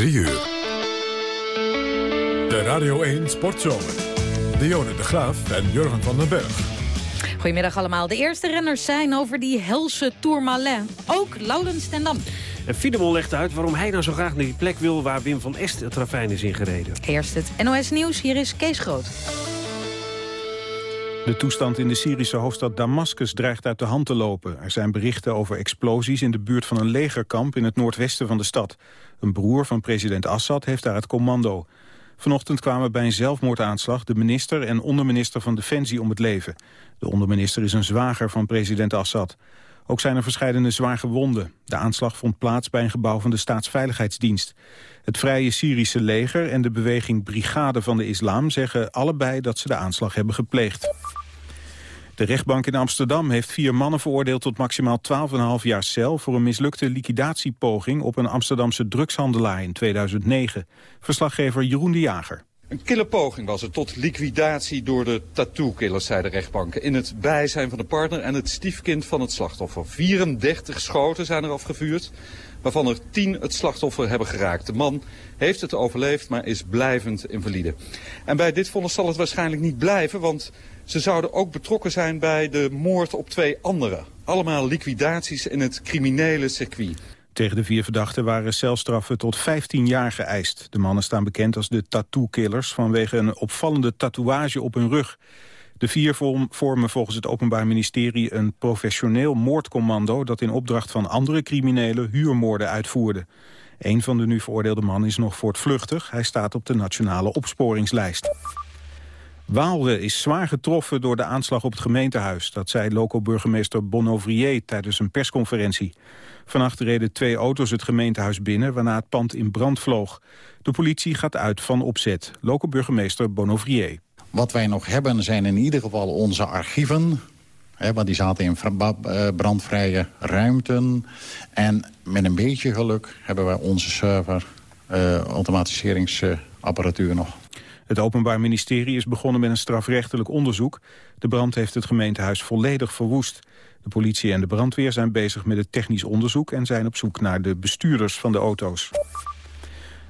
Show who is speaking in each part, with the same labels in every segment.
Speaker 1: 3 uur. De Radio 1 Sportzomer. Dionne de Graaf en Jurgen van den Berg.
Speaker 2: Goedemiddag allemaal. De eerste renners zijn over die helse Tourmalet. Ook Laurens ten Dam.
Speaker 3: En Filemon legt uit waarom hij nou zo graag naar die plek wil... waar Wim van Est het ravijn is ingereden.
Speaker 2: Eerst het NOS Nieuws. Hier is Kees Groot.
Speaker 4: De toestand in de Syrische hoofdstad Damascus dreigt uit de hand te lopen. Er zijn berichten over explosies in de buurt van een legerkamp in het noordwesten van de stad. Een broer van president Assad heeft daar het commando. Vanochtend kwamen bij een zelfmoordaanslag de minister en onderminister van Defensie om het leven. De onderminister is een zwager van president Assad. Ook zijn er verschillende zwaar gewonden. De aanslag vond plaats bij een gebouw van de Staatsveiligheidsdienst. Het Vrije Syrische leger en de beweging Brigade van de Islam zeggen allebei dat ze de aanslag hebben gepleegd. De rechtbank in Amsterdam heeft vier mannen veroordeeld tot maximaal 12,5 jaar cel voor een mislukte liquidatiepoging op een Amsterdamse drugshandelaar in 2009. Verslaggever Jeroen de Jager.
Speaker 5: Een kille poging was het tot liquidatie door de tattoo-killers, zei de rechtbank. In het bijzijn van de partner en het stiefkind van het slachtoffer. 34 schoten zijn er afgevuurd, waarvan er 10 het slachtoffer hebben geraakt. De man heeft het overleefd, maar is blijvend invalide. En bij dit vonnis zal het waarschijnlijk niet blijven, want ze zouden ook betrokken zijn bij de moord op twee anderen. Allemaal liquidaties in het criminele circuit.
Speaker 4: Tegen de vier verdachten waren celstraffen tot 15 jaar geëist. De mannen staan bekend als de tattoo-killers vanwege een opvallende tatoeage op hun rug. De vier vormen volgens het Openbaar Ministerie een professioneel moordcommando... dat in opdracht van andere criminelen huurmoorden uitvoerde. Een van de nu veroordeelde mannen is nog voortvluchtig. Hij staat op de nationale opsporingslijst. Waalre is zwaar getroffen door de aanslag op het gemeentehuis. Dat zei loco-burgemeester Bonovrier tijdens een persconferentie. Vannacht reden twee auto's het gemeentehuis binnen... waarna het pand in brand vloog. De politie gaat uit van opzet. Loco-burgemeester Bonovrier.
Speaker 6: Wat wij nog hebben zijn in ieder geval onze archieven... Hè, want die zaten in eh, brandvrije ruimten. En met een beetje geluk hebben wij onze server... Uh, automatiseringsapparatuur nog.
Speaker 4: Het Openbaar Ministerie is begonnen met een strafrechtelijk onderzoek. De brand heeft het gemeentehuis volledig verwoest. De politie en de brandweer zijn bezig met het technisch onderzoek... en zijn op zoek naar de bestuurders van de auto's.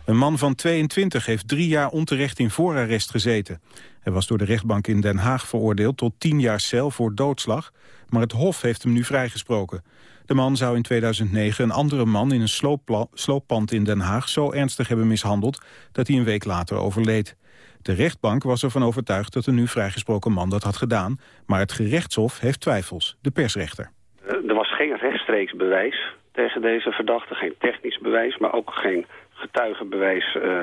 Speaker 4: Een man van 22 heeft drie jaar onterecht in voorarrest gezeten. Hij was door de rechtbank in Den Haag veroordeeld tot tien jaar cel voor doodslag... maar het Hof heeft hem nu vrijgesproken. De man zou in 2009 een andere man in een slooppand in Den Haag... zo ernstig hebben mishandeld dat hij een week later overleed. De rechtbank was ervan overtuigd dat de nu vrijgesproken man dat had gedaan... maar het gerechtshof heeft twijfels, de persrechter.
Speaker 7: Er was geen rechtstreeks bewijs tegen deze verdachte, geen technisch bewijs... maar ook geen getuigenbewijs uh,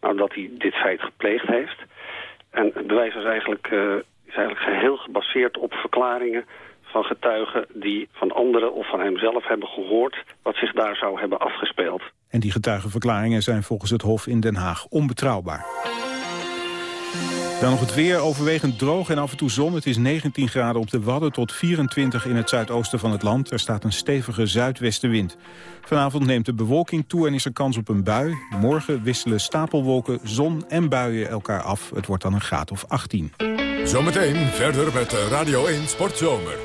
Speaker 7: nou, dat hij dit feit gepleegd heeft. En het bewijs was eigenlijk, uh, is eigenlijk geheel gebaseerd op verklaringen van getuigen die van anderen of van hemzelf hebben gehoord wat zich daar zou hebben afgespeeld.
Speaker 4: En die getuigenverklaringen zijn volgens het Hof in Den Haag onbetrouwbaar. Dan nog het weer, overwegend droog en af en toe zon. Het is 19 graden op de Wadden tot 24 in het zuidoosten van het land. Er staat een stevige zuidwestenwind. Vanavond neemt de bewolking toe en is er kans op een bui. Morgen wisselen stapelwolken, zon en buien elkaar af. Het wordt dan een graad of 18.
Speaker 1: Zometeen verder met Radio 1 Sportzomer.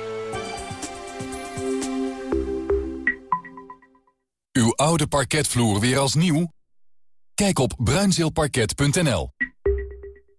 Speaker 8: Uw oude parketvloer weer als nieuw? Kijk op bruinzeelparket.nl.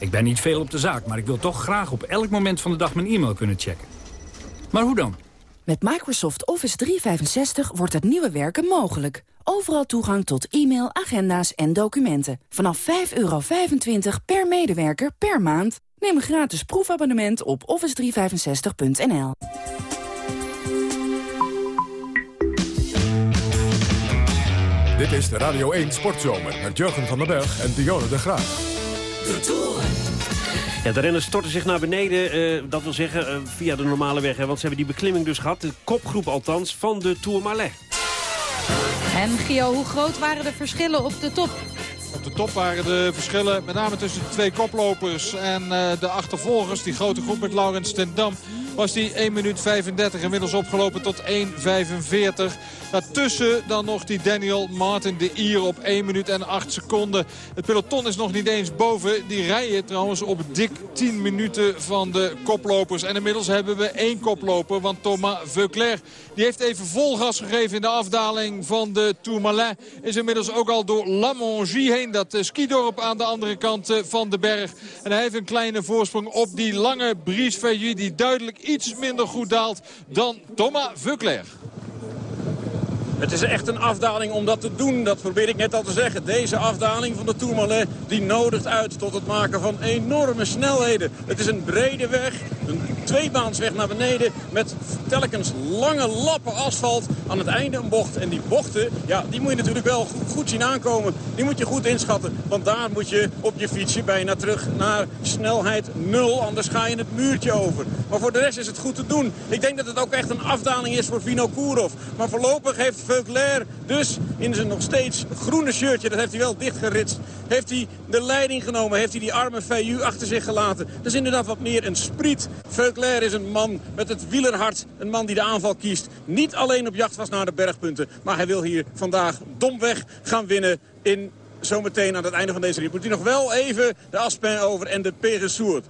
Speaker 9: Ik ben niet veel op de zaak, maar ik wil toch graag op elk moment van de dag mijn e-mail kunnen checken. Maar hoe dan?
Speaker 10: Met Microsoft Office 365 wordt het nieuwe werken mogelijk. Overal toegang tot e-mail, agenda's en documenten. Vanaf 5,25 per medewerker per maand. Neem een gratis proefabonnement op office365.nl.
Speaker 1: Dit is de Radio 1 Sportzomer met Jurgen van den Berg en Dionne de Graaf.
Speaker 3: De Tour. Ja, de renners storten zich naar beneden, uh, dat wil zeggen uh, via de normale weg. Hè, want ze hebben die beklimming dus gehad, de kopgroep althans, van de Tour Malais.
Speaker 2: En Gio, hoe groot waren de verschillen op de top?
Speaker 11: Op de top waren de verschillen met name tussen de twee koplopers en de achtervolgers. Die grote groep met Laurens ten Dam was die 1 minuut 35 inmiddels opgelopen tot 1.45. Daartussen dan nog die Daniel Martin, de Ier, op 1 minuut en 8 seconden. Het peloton is nog niet eens boven. Die rijden trouwens op dik 10 minuten van de koplopers. En inmiddels hebben we één koploper, want Thomas Veuclair... die heeft even vol gas gegeven in de afdaling van de Tourmalet. Is inmiddels ook al door La Mongie heen, dat eh, skidorp aan de andere kant eh, van de berg. En hij heeft een kleine voorsprong op die lange Brice die duidelijk iets minder goed daalt dan Thomas Veuclair.
Speaker 12: Het is echt een afdaling om dat te doen. Dat probeer ik net al te zeggen. Deze afdaling van de Tourmalet die nodigt uit tot het maken van enorme snelheden. Het is een brede weg, tweebaansweg naar beneden... met telkens lange lappen asfalt. Aan het einde een bocht. En die bochten, ja, die moet je natuurlijk wel goed zien aankomen. Die moet je goed inschatten. Want daar moet je op je fietsje bijna terug naar snelheid nul. Anders ga je het muurtje over. Maar voor de rest is het goed te doen. Ik denk dat het ook echt een afdaling is voor Vino Kourov. Maar voorlopig heeft Veuclair dus in zijn nog steeds groene shirtje, dat heeft hij wel dichtgeritst, heeft hij de leiding genomen. Heeft hij die arme Fayou achter zich gelaten. Dat is inderdaad wat meer een spriet. Veuclair is een man met het wielerhart. Een man die de aanval kiest. Niet alleen op jacht was naar de bergpunten. Maar hij wil hier vandaag domweg gaan winnen in zometeen aan het einde van deze rit. Moet hij nog wel even de Aspen over en de Peresourt.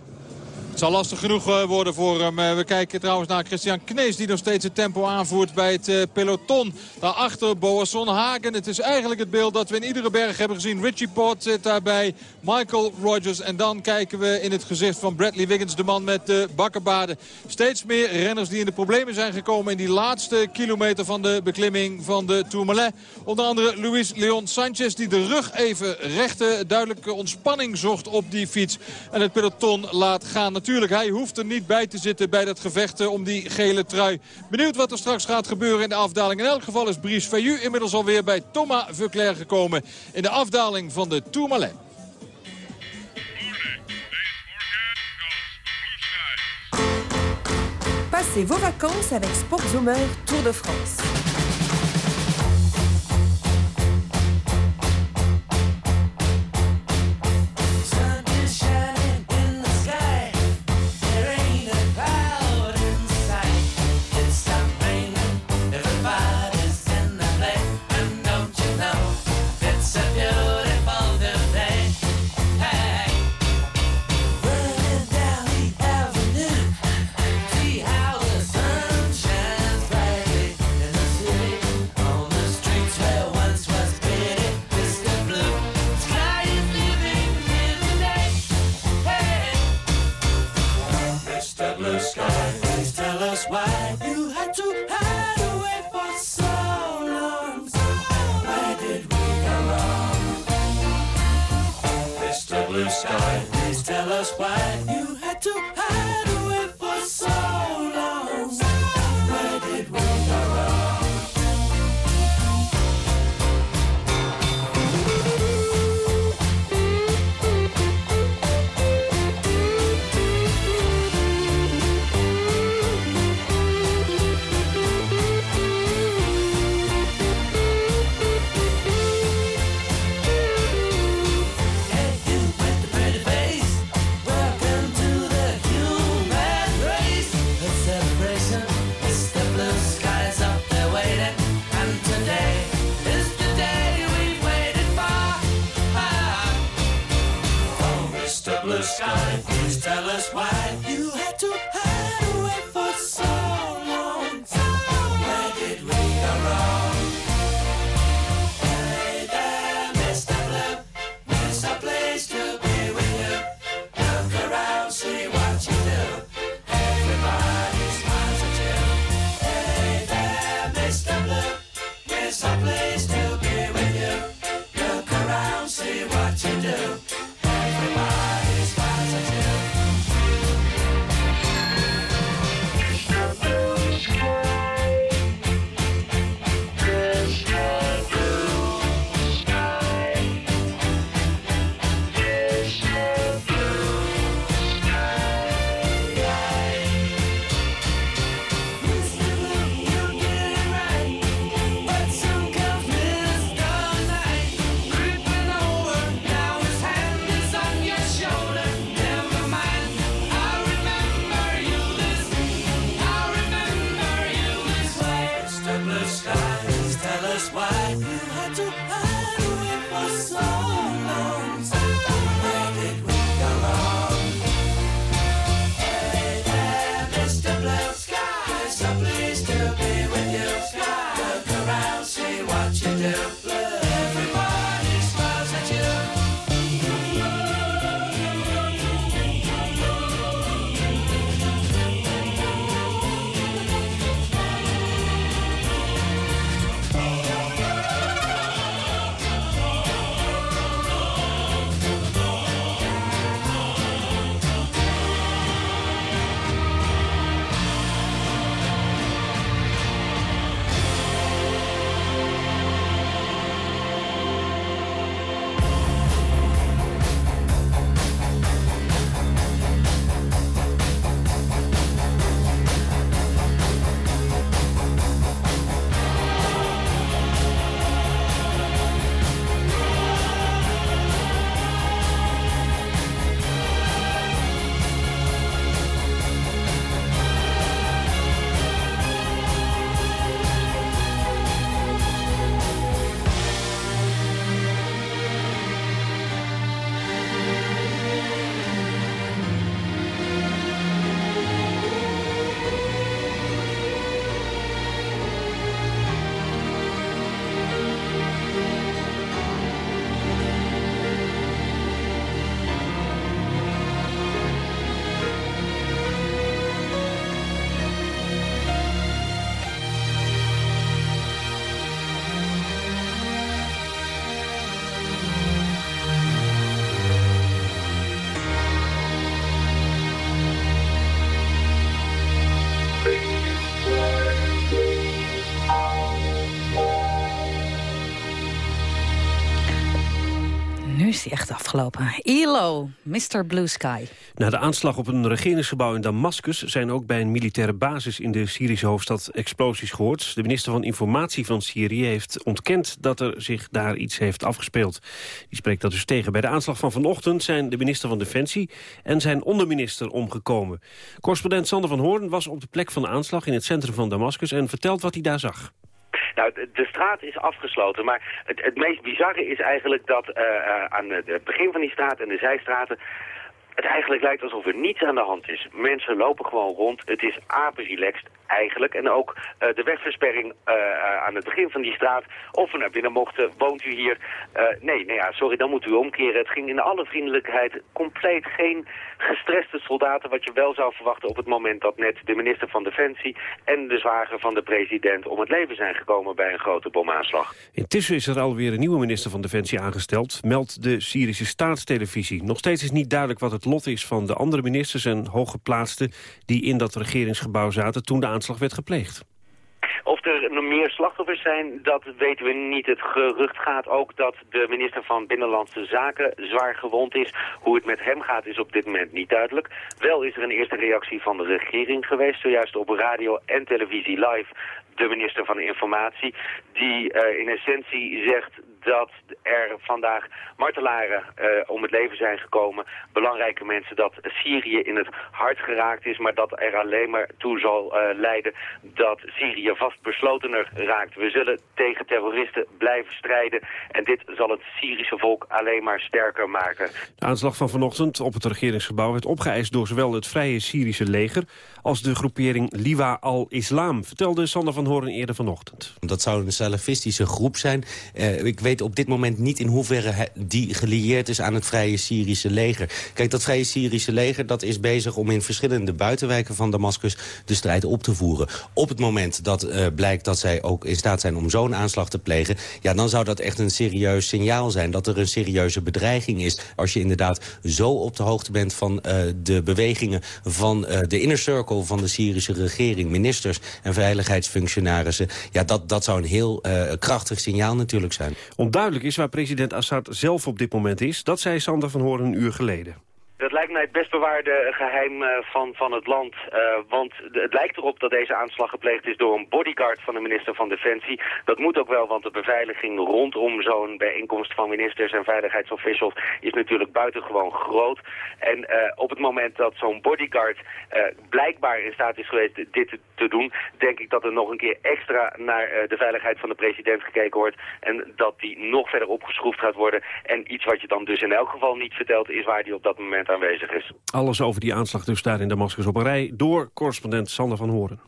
Speaker 11: Het zal lastig genoeg eh, worden voor hem. Eh, we kijken trouwens naar Christian Knees die nog steeds het tempo aanvoert bij het eh, peloton. Daarachter Boasson Hagen. Het is eigenlijk het beeld dat we in iedere berg hebben gezien. Richie Port zit daarbij. Michael Rogers. En dan kijken we in het gezicht van Bradley Wiggins. De man met de bakkenbaden. Steeds meer renners die in de problemen zijn gekomen in die laatste kilometer van de beklimming van de Tourmalet. Onder andere Luis Leon Sanchez die de rug even rechte duidelijke ontspanning zocht op die fiets. En het peloton laat gaan. Natuurlijk, hij hoeft er niet bij te zitten bij dat gevecht om die gele trui. Benieuwd wat er straks gaat gebeuren in de afdaling. In elk geval is Brice Fayou inmiddels alweer bij Thomas Veuclair gekomen in de afdaling van de Tourmalet.
Speaker 13: Passez vos vacances avec Sportzoomer Tour de France.
Speaker 2: Afgelopen. ILO, Mr. Blue Sky.
Speaker 3: Na de aanslag op een regeringsgebouw in Damascus... zijn ook bij een militaire basis in de Syrische hoofdstad explosies gehoord. De minister van Informatie van Syrië heeft ontkend... dat er zich daar iets heeft afgespeeld. Die spreekt dat dus tegen. Bij de aanslag van vanochtend zijn de minister van Defensie... en zijn onderminister omgekomen. Correspondent Sander van Hoorn was op de plek van de aanslag... in het centrum van Damascus en vertelt wat hij daar zag.
Speaker 14: Nou, de, straat is afgesloten, maar het, het meest bizarre is eigenlijk dat uh, uh, aan het begin van die straat en de zijstraten het eigenlijk lijkt alsof er niets aan de hand is. Mensen lopen gewoon rond. Het is apenrelaxed eigenlijk. En ook uh, de wegversperring uh, aan het begin van die straat. Of we naar binnen mochten. Woont u hier? Uh, nee, nee ja, sorry, dan moet u omkeren. Het ging in alle vriendelijkheid compleet geen gestreste soldaten... wat je wel zou verwachten op het moment dat net de minister van Defensie... en de zwager van de president om het leven zijn gekomen bij een grote bomaanslag.
Speaker 3: Intussen is er alweer een nieuwe minister van Defensie aangesteld... meldt de Syrische staatstelevisie. Nog steeds is niet duidelijk wat het lot is van de andere ministers en hooggeplaatsten... die in dat regeringsgebouw zaten toen de aanslag werd gepleegd.
Speaker 14: Of er nog meer slachtoffers zijn, dat weten we niet. Het gerucht gaat ook dat de minister van Binnenlandse Zaken zwaar gewond is. Hoe het met hem gaat is op dit moment niet duidelijk. Wel is er een eerste reactie van de regering geweest, zojuist op radio en televisie live de minister van Informatie, die uh, in essentie zegt dat er vandaag martelaren uh, om het leven zijn gekomen. Belangrijke mensen dat Syrië in het hart geraakt is, maar dat er alleen maar toe zal uh, leiden dat Syrië vastbeslotener raakt. We zullen tegen terroristen blijven strijden en dit zal het Syrische volk alleen maar sterker maken.
Speaker 3: De aanslag van vanochtend op het regeringsgebouw werd opgeëist door zowel het Vrije Syrische leger als de groepering Liwa al-Islam, vertelde Sander van Hoorn eerder vanochtend.
Speaker 15: Dat zou een salafistische groep zijn. Uh, ik weet op dit moment niet in hoeverre die gelieerd is aan het Vrije Syrische leger. Kijk, dat Vrije Syrische leger dat is bezig om in verschillende buitenwijken van Damascus de strijd op te voeren. Op het moment dat uh, blijkt dat zij ook in staat zijn om zo'n aanslag te plegen... ja, dan zou dat echt een serieus signaal zijn dat er een serieuze bedreiging is. Als je inderdaad zo op de hoogte bent van uh, de bewegingen van uh, de inner circle van de Syrische regering... ministers en veiligheidsfunctionarissen... ja, dat, dat zou een heel krachtig signaal natuurlijk zijn.
Speaker 3: Onduidelijk is waar president Assad zelf op dit moment is. Dat zei Sander van Hoorn een uur geleden.
Speaker 14: Lijkt mij het best bewaarde geheim uh, van, van het land. Uh, want het lijkt erop dat deze aanslag gepleegd is door een bodyguard van de minister van Defensie. Dat moet ook wel, want de beveiliging rondom zo'n bijeenkomst van ministers en veiligheidsofficials is natuurlijk buitengewoon groot. En uh, op het moment dat zo'n bodyguard blijkbaar in staat is geweest dit te, te, doen, denk ik dat er nog een keer extra naar de veiligheid van de president gekeken wordt. En dat die nog verder opgeschroefd gaat worden. En iets wat je dan dus in elk geval niet vertelt is waar die op dat moment aanwezig is.
Speaker 3: Alles over die aanslag dus daar in Damascus op een rij... door correspondent Sander van Horen.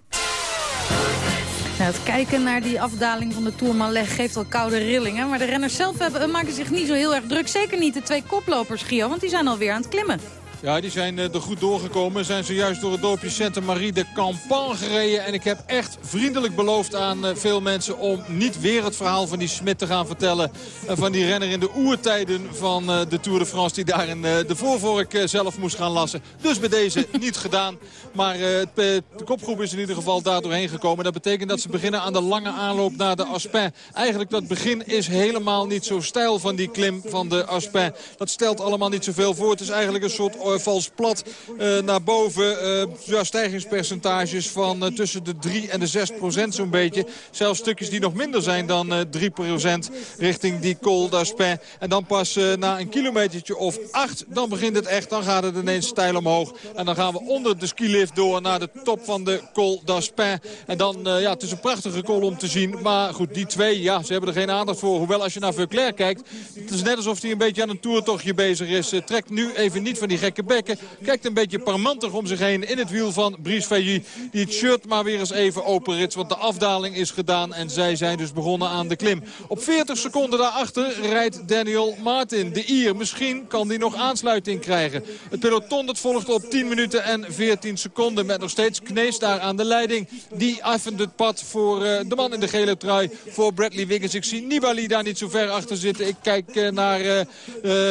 Speaker 2: Ja, het kijken naar die afdaling van de Tourmalet geeft al koude rillingen. Maar de renners zelf hebben, maken zich niet zo heel erg druk. Zeker niet de twee koplopers, Gio, want die zijn alweer aan het klimmen.
Speaker 11: Ja, die zijn er goed doorgekomen. Zijn zojuist door het dorpje Santa Marie de Campan gereden. En ik heb echt vriendelijk beloofd aan veel mensen om niet weer het verhaal van die Smit te gaan vertellen. Van die renner in de oertijden van de Tour de France die daar in de voorvork zelf moest gaan lassen. Dus bij deze niet gedaan. Maar de kopgroep is in ieder geval daar doorheen gekomen. Dat betekent dat ze beginnen aan de lange aanloop naar de Aspin. Eigenlijk dat begin is helemaal niet zo stijl van die klim van de Aspin. Dat stelt allemaal niet zoveel voor. Het is eigenlijk een soort vals plat uh, naar boven. Uh, ja, stijgingspercentages van tussen de 3 en de 6 procent zo'n beetje. Zelfs stukjes die nog minder zijn dan 3 procent richting die Col d'Aspin. En dan pas na een kilometertje of 8, dan begint het echt. Dan gaat het ineens stijl omhoog. En dan gaan we onder de skilift door naar de top van de Col d'Aspin. En dan, ja, het is een prachtige col om te zien. Maar goed, die twee, ja, ze hebben er geen aandacht voor. Hoewel als je naar Veuclair kijkt, het is net alsof hij een beetje aan een toertochtje bezig is. trekt nu even niet van die gekke bekken. Kijkt een beetje parmantig om zich heen in het wiel van Brice Failly. Die het shirt maar weer eens even openrits. Want de afdaling is gedaan en zij zijn dus begonnen aan de klim. Op 40 seconden daarachter rijdt Daniel Martin. De Ier, misschien kan die nog aansluiting krijgen. Het peloton dat volgt op 10 minuten en 14 seconden. Met nog steeds Knees daar aan de leiding. Die effent het pad voor uh, de man in de gele trui. Voor Bradley Wiggins. Ik zie Nibali daar niet zo ver achter zitten. Ik kijk uh, naar uh,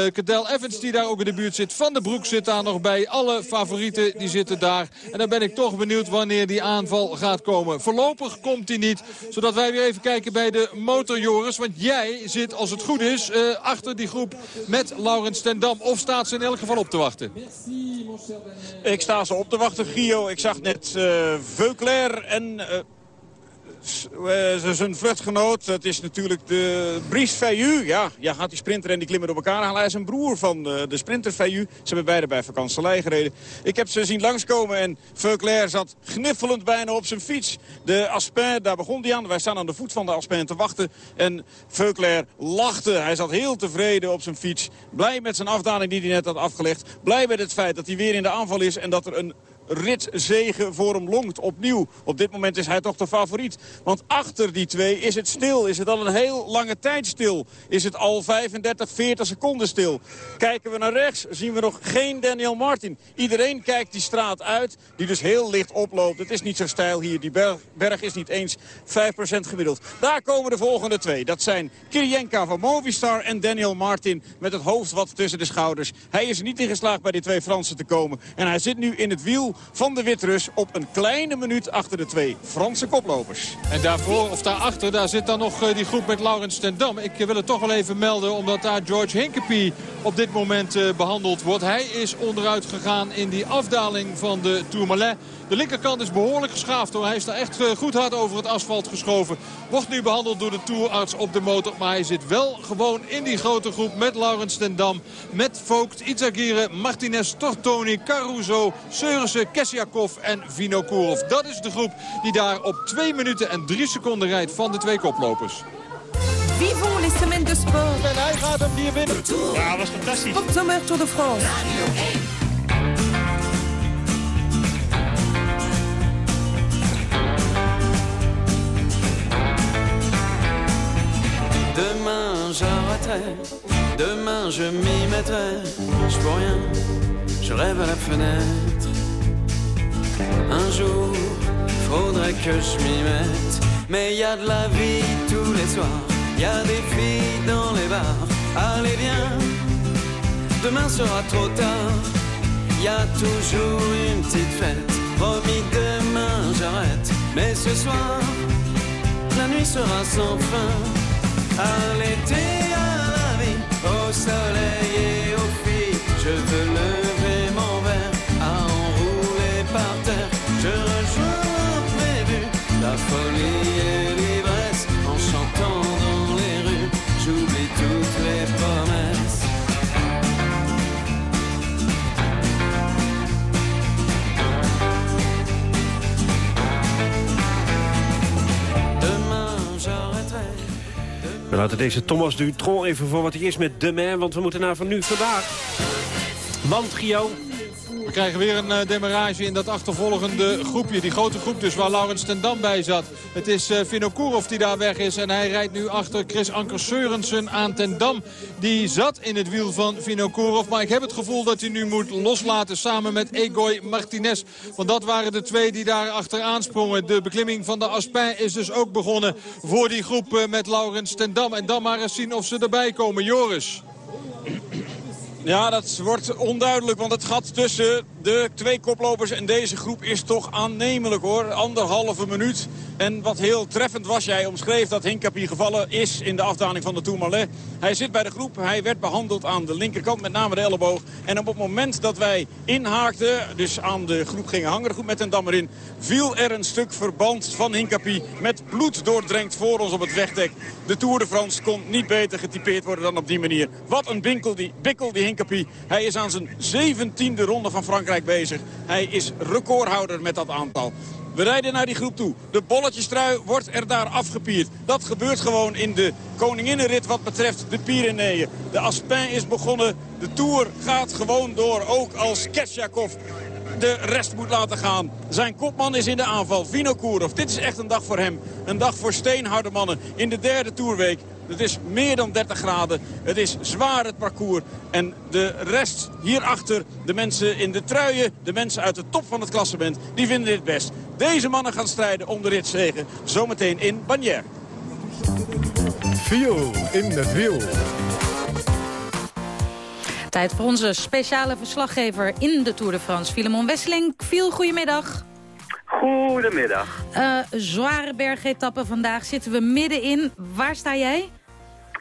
Speaker 11: Cadel Evans die daar ook in de buurt zit. Van de Broek zit zit daar nog bij. Alle favorieten die zitten daar. En dan ben ik toch benieuwd wanneer die aanval gaat komen. Voorlopig komt hij niet. Zodat wij weer even kijken bij de motor, Joris. Want jij zit, als het goed is, uh, achter die groep met Laurens ten Dam. Of staat ze in elk geval op te wachten?
Speaker 12: Ik sta ze op te wachten, Gio. Ik zag net uh, en... Uh, zijn vluchtgenoot, dat is natuurlijk de Brice Feyu. Ja, ja, gaat die sprinter en die klimmen door elkaar halen. Hij is een broer van de, de sprinter Feyu. Ze hebben beide bij vakantielei gereden. Ik heb ze zien langskomen en Veuclair zat gniffelend bijna op zijn fiets. De Aspin, daar begon hij aan. Wij staan aan de voet van de Aspin te wachten. En Veuclair lachte. Hij zat heel tevreden op zijn fiets. Blij met zijn afdaling die hij net had afgelegd. Blij met het feit dat hij weer in de aanval is en dat er een ritzegen voor hem longt. Opnieuw, op dit moment is hij toch de favoriet. Want achter die twee is het stil. Is het al een heel lange tijd stil. Is het al 35, 40 seconden stil. Kijken we naar rechts, zien we nog geen Daniel Martin. Iedereen kijkt die straat uit, die dus heel licht oploopt. Het is niet zo stijl hier. Die berg, berg is niet eens 5% gemiddeld. Daar komen de volgende twee. Dat zijn Kirienka van Movistar en Daniel Martin met het hoofd wat tussen de schouders. Hij is er niet in geslaagd bij die twee Fransen te komen. En hij zit nu in het wiel van de Witrus op een kleine minuut achter de twee Franse koplopers.
Speaker 11: En daarvoor, of daarachter, daar zit dan nog eh, die groep met Laurens ten Dam. Ik wil het toch wel even melden, omdat daar George Hinkepie op dit moment eh, behandeld wordt. Hij is onderuit gegaan in die afdaling van de Tourmalet. De linkerkant is behoorlijk geschaafd hoor. Hij is daar echt eh, goed hard over het asfalt geschoven. Wordt nu behandeld door de tourarts op de motor. Maar hij zit wel gewoon in die grote groep met Laurens ten Dam. Met Vogt, Izagirre, Martinez, Tortoni, Caruso, Seurissen, Kessiakov en Vinokourov. Dat is de groep die daar op 2 minuten en 3 seconden rijdt van de twee koplopers.
Speaker 16: Vivons les semaines de sport.
Speaker 11: En hij gaat hem hier winnen.
Speaker 12: Ja, dat was fantastisch.
Speaker 16: Sportzomer Tour de France.
Speaker 17: J'arrêterai, demain je m'y mettrai. Je peux rien, je rêve à la fenêtre. Un jour, faudrait que je m'y mette. Mais y a de la vie tous les soirs, y a des filles dans les bars. Allez viens, demain sera trop tard. Y a toujours une petite fête. Promis demain j'arrête, mais ce soir, la nuit sera sans fin. À l'été, à la vie, au soleil et aux filles, je veux lever
Speaker 3: We laten deze Thomas Dutron even voor wat hij is met de man, want we moeten naar van nu vandaag. Want,
Speaker 11: We krijgen weer een eh, demarrage in dat achtervolgende groepje. Die grote groep dus waar Laurens ten Dam bij zat. Het is uh, Vinokourov die daar weg is. En hij rijdt nu achter Chris Anker Seurensen aan ten Dam. Die zat in het wiel van Vinokourov. Maar ik heb het gevoel dat hij nu moet loslaten samen met Egoy Martinez. Want dat waren de twee die daar achteraan sprongen. De beklimming van de Aspin is dus ook begonnen voor die groep eh, met Laurens ten Dam. En dan maar eens zien of ze erbij komen. Joris.
Speaker 12: Ja, dat wordt onduidelijk, want het gat tussen de twee koplopers en deze groep is toch aannemelijk hoor. Anderhalve minuut. En wat heel treffend was, jij omschreef dat Hinkapie gevallen is in de afdaling van de Tourmalet. Hij zit bij de groep, hij werd behandeld aan de linkerkant, met name de elleboog. En op het moment dat wij inhaakten, dus aan de groep gingen hangen, groep met een dam erin, viel er een stuk verband van Hinkapie met bloed doordrenkt voor ons op het wegdek. De Tour de France kon niet beter getypeerd worden dan op die manier. Wat een binkel die, bikkel die Hinkapie. Hij is aan zijn zeventiende ronde van Frankrijk bezig. Hij is recordhouder met dat aantal. We rijden naar die groep toe. De bolletjestrui wordt er daar afgepierd. Dat gebeurt gewoon in de koninginnenrit wat betreft de Pyreneeën. De Aspin is begonnen. De Tour gaat gewoon door. Ook als Ketjakov de rest moet laten gaan. Zijn kopman is in de aanval. Vino Kourov. Dit is echt een dag voor hem. Een dag voor steenharde mannen in de derde Tourweek. Het is meer dan 30 graden. Het is zwaar het parcours. En de rest hierachter, de mensen in de truien, de mensen uit de top van het klassement, die vinden dit best. Deze mannen gaan strijden om de ritzegen. Zometeen in Bagnères.
Speaker 1: Viel in het wiel.
Speaker 2: Tijd voor onze speciale verslaggever in de Tour de France, Filemon Wesseling. Viel, goedemiddag.
Speaker 18: Goedemiddag.
Speaker 2: Uh, zware bergetappe vandaag zitten we middenin. Waar sta jij?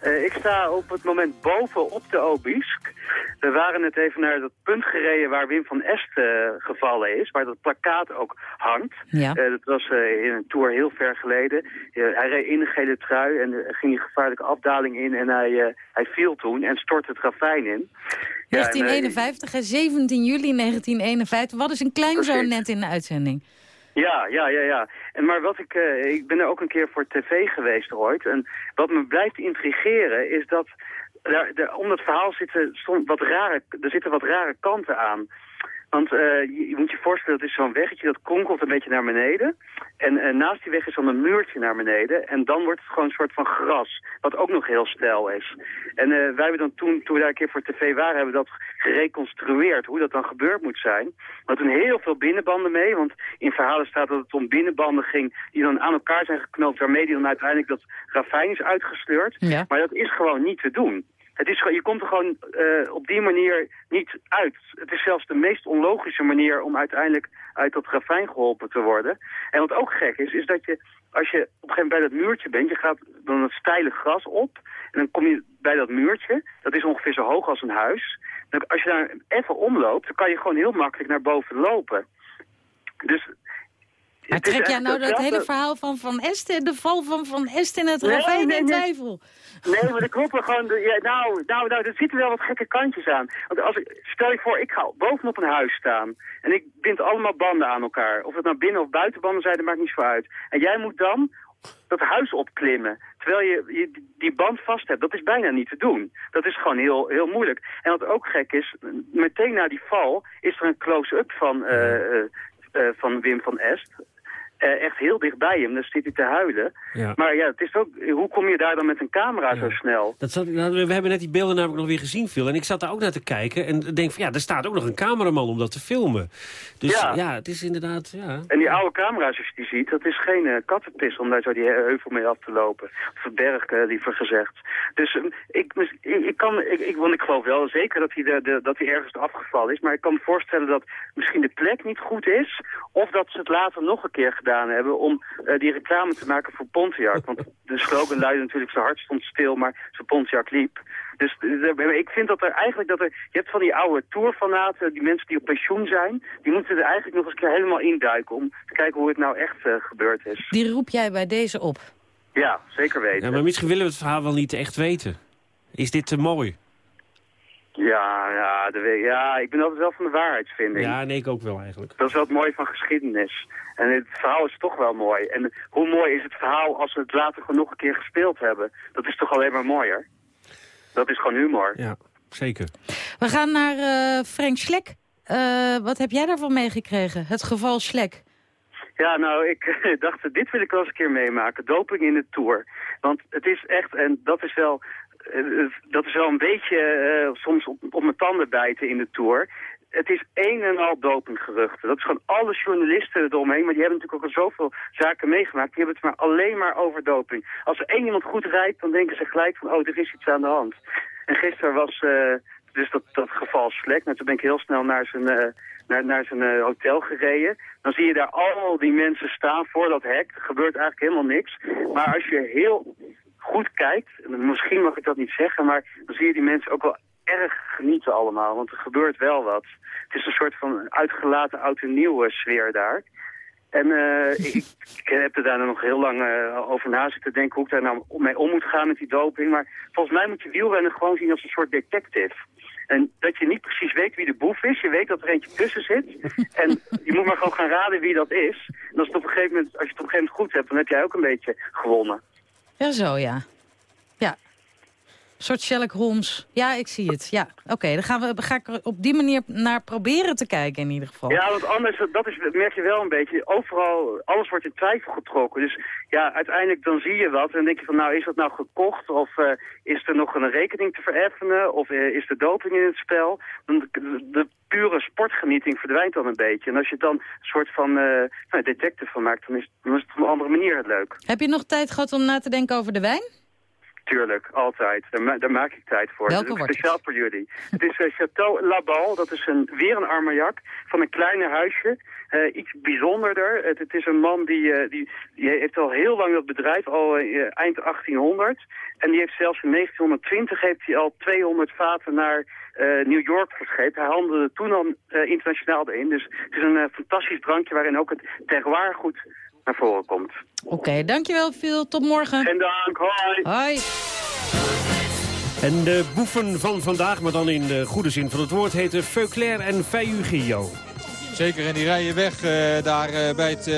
Speaker 18: Uh, ik sta op het moment boven op de Obisque. We waren net even naar dat punt gereden waar Wim van Est uh, gevallen is. Waar dat plakkaat ook hangt.
Speaker 2: Ja.
Speaker 18: dat was in een tour heel ver geleden. hij reed in een gele trui en ging die gevaarlijke afdaling in. En hij, hij viel toen en stortte het ravijn in.
Speaker 2: 1951, ja, 17 juli 1951. Wat is een kleinzoon net in de uitzending?
Speaker 18: Ja, ja, ja, ja. En maar wat ik, uh, ik ben er ook een keer voor tv geweest ooit. En wat me blijft intrigeren is dat daar, daar, om dat verhaal zitten, wat rare, er zitten wat rare kanten aan. Want uh, je, je, moet je voorstellen, dat is zo'n weggetje, dat kronkelt een beetje naar beneden. En uh, naast die weg is dan een muurtje naar beneden. En dan wordt het gewoon een soort van gras, wat ook nog heel stijl is. En uh, wij hebben dan toen, toen we daar een keer voor tv waren, hebben we dat gereconstrueerd, hoe dat dan gebeurd moet zijn. We hadden toen heel veel binnenbanden mee, want in verhalen staat dat het om binnenbanden ging die dan aan elkaar zijn geknoopt, waarmee die dan uiteindelijk dat ravijn is uitgesleurd.
Speaker 2: Ja.
Speaker 18: Maar dat is gewoon niet te doen. Het is, je komt er gewoon uh, op die manier niet uit. Het is zelfs de meest onlogische manier om uiteindelijk uit dat ravijn geholpen te worden. En wat ook gek is, is dat je, als je op een gegeven moment bij dat muurtje bent, je gaat dan het steile gras op. En dan kom je bij dat muurtje, dat is ongeveer zo hoog als een huis. Dan, als je daar even omloopt, dan kan je gewoon heel makkelijk naar boven lopen. Dus
Speaker 2: maar trek jij nou dat hele verhaal van Van Esten, de val van Van Esten in het
Speaker 18: Nee,
Speaker 2: ravijn
Speaker 18: nee,
Speaker 2: in
Speaker 18: nee.
Speaker 2: twijfel?
Speaker 18: Nee, maar er kloppen gewoon... de- Ja, nou, nou, nou, er zitten wel wat gekke kantjes aan. Want als ik, stel je voor, ik ga bovenop een huis staan. En ik bind allemaal banden aan elkaar. Of het nou binnen- of buitenbanden zijn, dat maakt niet zo uit. En jij moet dan dat huis opklimmen. Terwijl je, je die band vast hebt. Dat is bijna niet te doen. Dat is gewoon heel, heel moeilijk. En wat ook gek is, meteen na die val is er een close-up van, eh, eh, eh, van Wim van Est. Eh, echt heel dichtbij hem, dan zit hij te huilen.
Speaker 3: Ja.
Speaker 18: Maar ja, het is ook, hoe kom je daar dan met een camera zo snel?
Speaker 3: Dat zat, nou, we hebben net die beelden namelijk nog weer gezien, Phil. En ik zat daar ook naar te kijken en denk van ja, er staat ook nog een cameraman om dat te filmen. Dus ja,
Speaker 18: Ja.
Speaker 3: het is inderdaad... Ja.
Speaker 18: En die oude camera's, als je die ziet, dat is geen eh, kattenpis om daar zo die heuvel mee af te lopen. Of berg, liever gezegd. Dus eh, ik, mis- ik, ik kan, ik, ik, want ik geloof wel zeker dat hij, de, de, dat hij ergens afgevallen is. Maar ik kan me voorstellen dat misschien de plek niet goed is. Of dat ze het later nog een keer gedaan hebben om eh, die reclame te maken voor Pontiac. Want de slogan luidde natuurlijk, zijn hart stond stil, maar zijn Pontiac liep. Dus eh, ik vind dat er eigenlijk, dat er, je hebt van die oude tourfanaten, die mensen die op pensioen zijn, die moeten er eigenlijk nog eens een keer helemaal induiken om te kijken hoe het nou echt eh, gebeurd is.
Speaker 2: Die roep jij bij deze op.
Speaker 18: Ja, zeker weten.
Speaker 3: Ja, maar misschien willen we het verhaal wel niet echt weten. Is dit te mooi?
Speaker 18: Ja, ja, de, ja, ik ben altijd wel van de waarheidsvinding.
Speaker 3: Ja, nee, ik ook wel eigenlijk.
Speaker 18: Dat is wel het mooie van geschiedenis. En het verhaal is toch wel mooi. En hoe mooi is het verhaal als we het later gewoon nog een keer gespeeld hebben? Dat is toch alleen maar mooier? Dat is gewoon humor.
Speaker 3: Ja, zeker.
Speaker 2: We gaan naar eh, Frank Schlek. Eh, wat heb jij daarvan meegekregen? Het geval Schlek.
Speaker 18: Ja, nou, ik dacht, dit wil ik wel eens een keer meemaken. Doping in de Tour. Want het is echt, en dat is wel, dat is wel een beetje eh, soms op, op mijn tanden bijten in de Tour. Het is een en al dopinggeruchten. Dat is gewoon alle journalisten eromheen. Maar die hebben natuurlijk ook al zoveel zaken meegemaakt. Die hebben het maar alleen maar over doping. Als er één iemand goed rijdt, dan denken ze gelijk van... oh, er is iets aan de hand. En gisteren was eh, dus dat, dat geval Slek. Nou, toen ben ik heel snel naar zijn, eh, naar, naar zijn eh, hotel gereden. Dan zie je daar al die mensen staan voor dat hek. Er gebeurt eigenlijk helemaal niks. Maar als je heel goed kijkt, en misschien mag ik dat niet zeggen... maar dan zie je die mensen ook wel erg genieten allemaal. Want er gebeurt wel wat. Het is een soort van uitgelaten oud en nieuw eh, sfeer daar. En eh, ik, ik heb er daar nog heel lang eh, over na zitten denken hoe ik daar nou mee om moet gaan met die doping. Maar volgens mij moet je wielrennen gewoon zien als een soort detective. En dat je niet precies weet wie de boef is. Je weet dat er eentje tussen zit. En je moet maar gewoon gaan raden wie dat is. En als, het op een gegeven moment, als je het op een gegeven moment goed hebt, dan heb jij ook een beetje gewonnen.
Speaker 2: Ja, zo ja. Een soort Sherlock Holmes. Ja, ik zie het. Ja, oké. dan gaan we, ga ik er op die manier naar proberen te kijken in ieder geval.
Speaker 18: Ja, want anders, dat is, merk je wel een beetje, overal, alles wordt in twijfel getrokken. Dus ja, uiteindelijk dan zie je wat en dan denk je van, nou, is dat nou gekocht? Of eh, is er nog een rekening te vereffenen? Of eh, is er doping in het spel? Dan de, de pure sportgenieting verdwijnt dan een beetje. En als je dan een soort van nou, detective van maakt, dan is, dan is het op een andere manier het leuk.
Speaker 2: Heb je nog tijd gehad om na te denken over de wijn?
Speaker 18: Tuurlijk, altijd. Daar, daar, maak ik tijd voor.
Speaker 2: Welke
Speaker 18: dat is speciaal voor jullie. het is uh, Chateau Labal, dat is een, weer een armagnac van een kleine huisje. Uh, iets bijzonderder. Het, het, is een man die, uh, die, die heeft al heel lang dat bedrijf, al eind 1800. En die heeft zelfs in 1920 heeft hij al 200 vaten naar New York verscheept. Hij handelde toen al internationaal erin. Dus het is een fantastisch drankje waarin ook het terroir goed naar voren komt.
Speaker 2: Oké, okay, dankjewel Phil. Tot morgen.
Speaker 18: En dank. Hoi.
Speaker 2: Hoi.
Speaker 3: En de boeven van vandaag, maar dan in de goede zin van het woord, heten Veuclair en Fayugio.
Speaker 11: Zeker, en die rijden weg uh, daar uh, bij het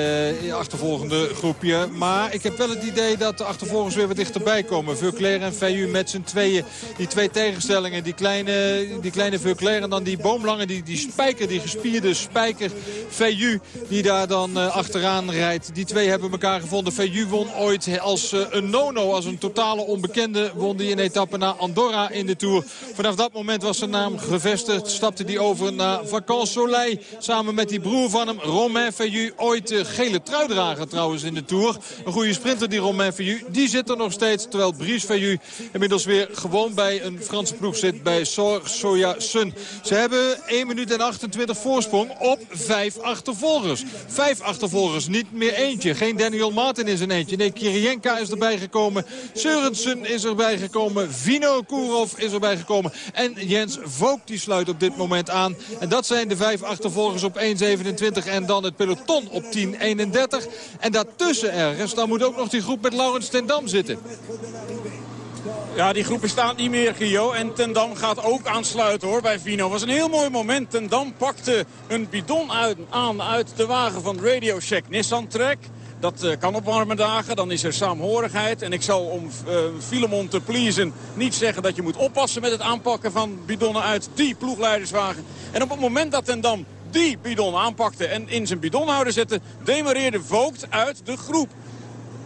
Speaker 11: uh, achtervolgende groepje. Maar ik heb wel het idee dat de achtervolgers weer wat dichterbij komen. Veuclair en Feyu met z'n tweeën. Die twee tegenstellingen. Die kleine, die kleine en dan die boomlange, die, die spijker, die gespierde spijker. Feyu die daar dan achteraan rijdt. Die twee hebben elkaar gevonden. Feyu won ooit als een nono, als een totale onbekende. Won die een etappe naar Andorra in de Tour. Vanaf dat moment was zijn naam gevestigd. Stapte die over naar Vacances Soleil. Samen met die broer van hem, Romain Feyu. Ooit uh, gele truidrager trouwens in de Tour. Een goede sprinter die Romain Feyu. Die zit er nog steeds. Terwijl Brice Feyu inmiddels weer gewoon bij een Franse ploeg zit. Bij Sor Soja Sun. Ze hebben 1 minuut en 28 voorsprong op vijf achtervolgers. Vijf achtervolgers, niet meer eentje. Geen Daniel Martin is een eentje. Nee, Kirienka is erbij gekomen. Sørensen is erbij gekomen. Vino Kurov is erbij gekomen. En Jens Vogt die sluit op dit moment aan. En dat zijn de vijf achtervolgers op 1.27 en dan het peloton op 10.31. En daartussen ergens, dan moet ook nog die groep met Laurens ten Dam zitten.
Speaker 12: Ja, die groep bestaat niet meer, Gio. En Ten Dam gaat ook aansluiten hoor bij Vino. was een heel mooi moment. Ten Dam pakte een bidon uit, aan uit de wagen van Radio Shack Nissan Trek. Dat uh, kan op warme dagen, dan is er saamhorigheid. En ik zal om uh, Filemon te pleasen niet zeggen dat je moet oppassen met het aanpakken van bidonnen uit die ploegleiderswagen. En op het moment dat Ten Dam die bidon aanpakte en in zijn bidonhouder zette... demareerde Vogt uit de groep.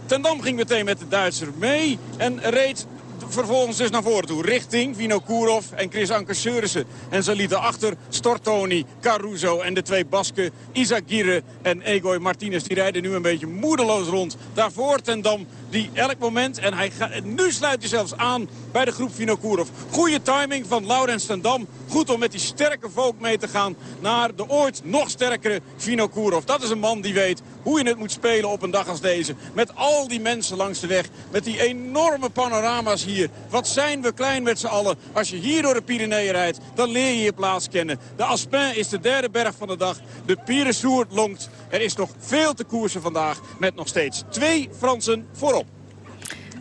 Speaker 12: Ten Dam ging meteen met de Duitser mee en reed vervolgens dus naar voren toe. Richting Vino Kurov en Chris Anker Seurissen. En ze lieten achter Stortoni, Caruso en de twee Basken Isagire en Egoy Martinez. Die rijden nu een beetje moedeloos rond. Daarvoor Ten Dam die elk moment, en hij nu sluit hij zelfs aan bij de groep Vinokourov. Goede timing van Laurens ten Dam. Goed om met die sterke volk mee te gaan naar de ooit nog sterkere Vinokourov. Dat is een man die weet hoe je het moet spelen op een dag als deze. Met al die mensen langs de weg, met die enorme panorama's hier. Wat zijn we klein met z'n allen. Als je hier door de Pyreneeën rijdt, dan leer je je plaats kennen. De Aspin is de derde berg van de dag. De Piresourt longt. Er is nog veel te koersen vandaag met nog steeds twee Fransen voorop.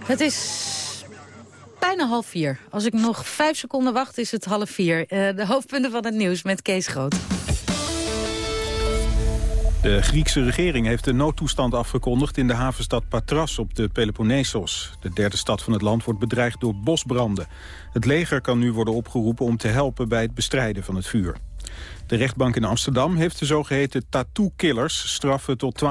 Speaker 2: Het is bijna half vier. Als ik nog vijf seconden wacht, is het half vier. Uh, de hoofdpunten van het nieuws met Kees Groot.
Speaker 4: De Griekse regering heeft de noodtoestand afgekondigd in de havenstad Patras op de Peloponnesos. De derde stad van het land wordt bedreigd door bosbranden. Het leger kan nu worden opgeroepen om te helpen bij het bestrijden van het vuur. De rechtbank in Amsterdam heeft de zogeheten tattoo-killers straffen tot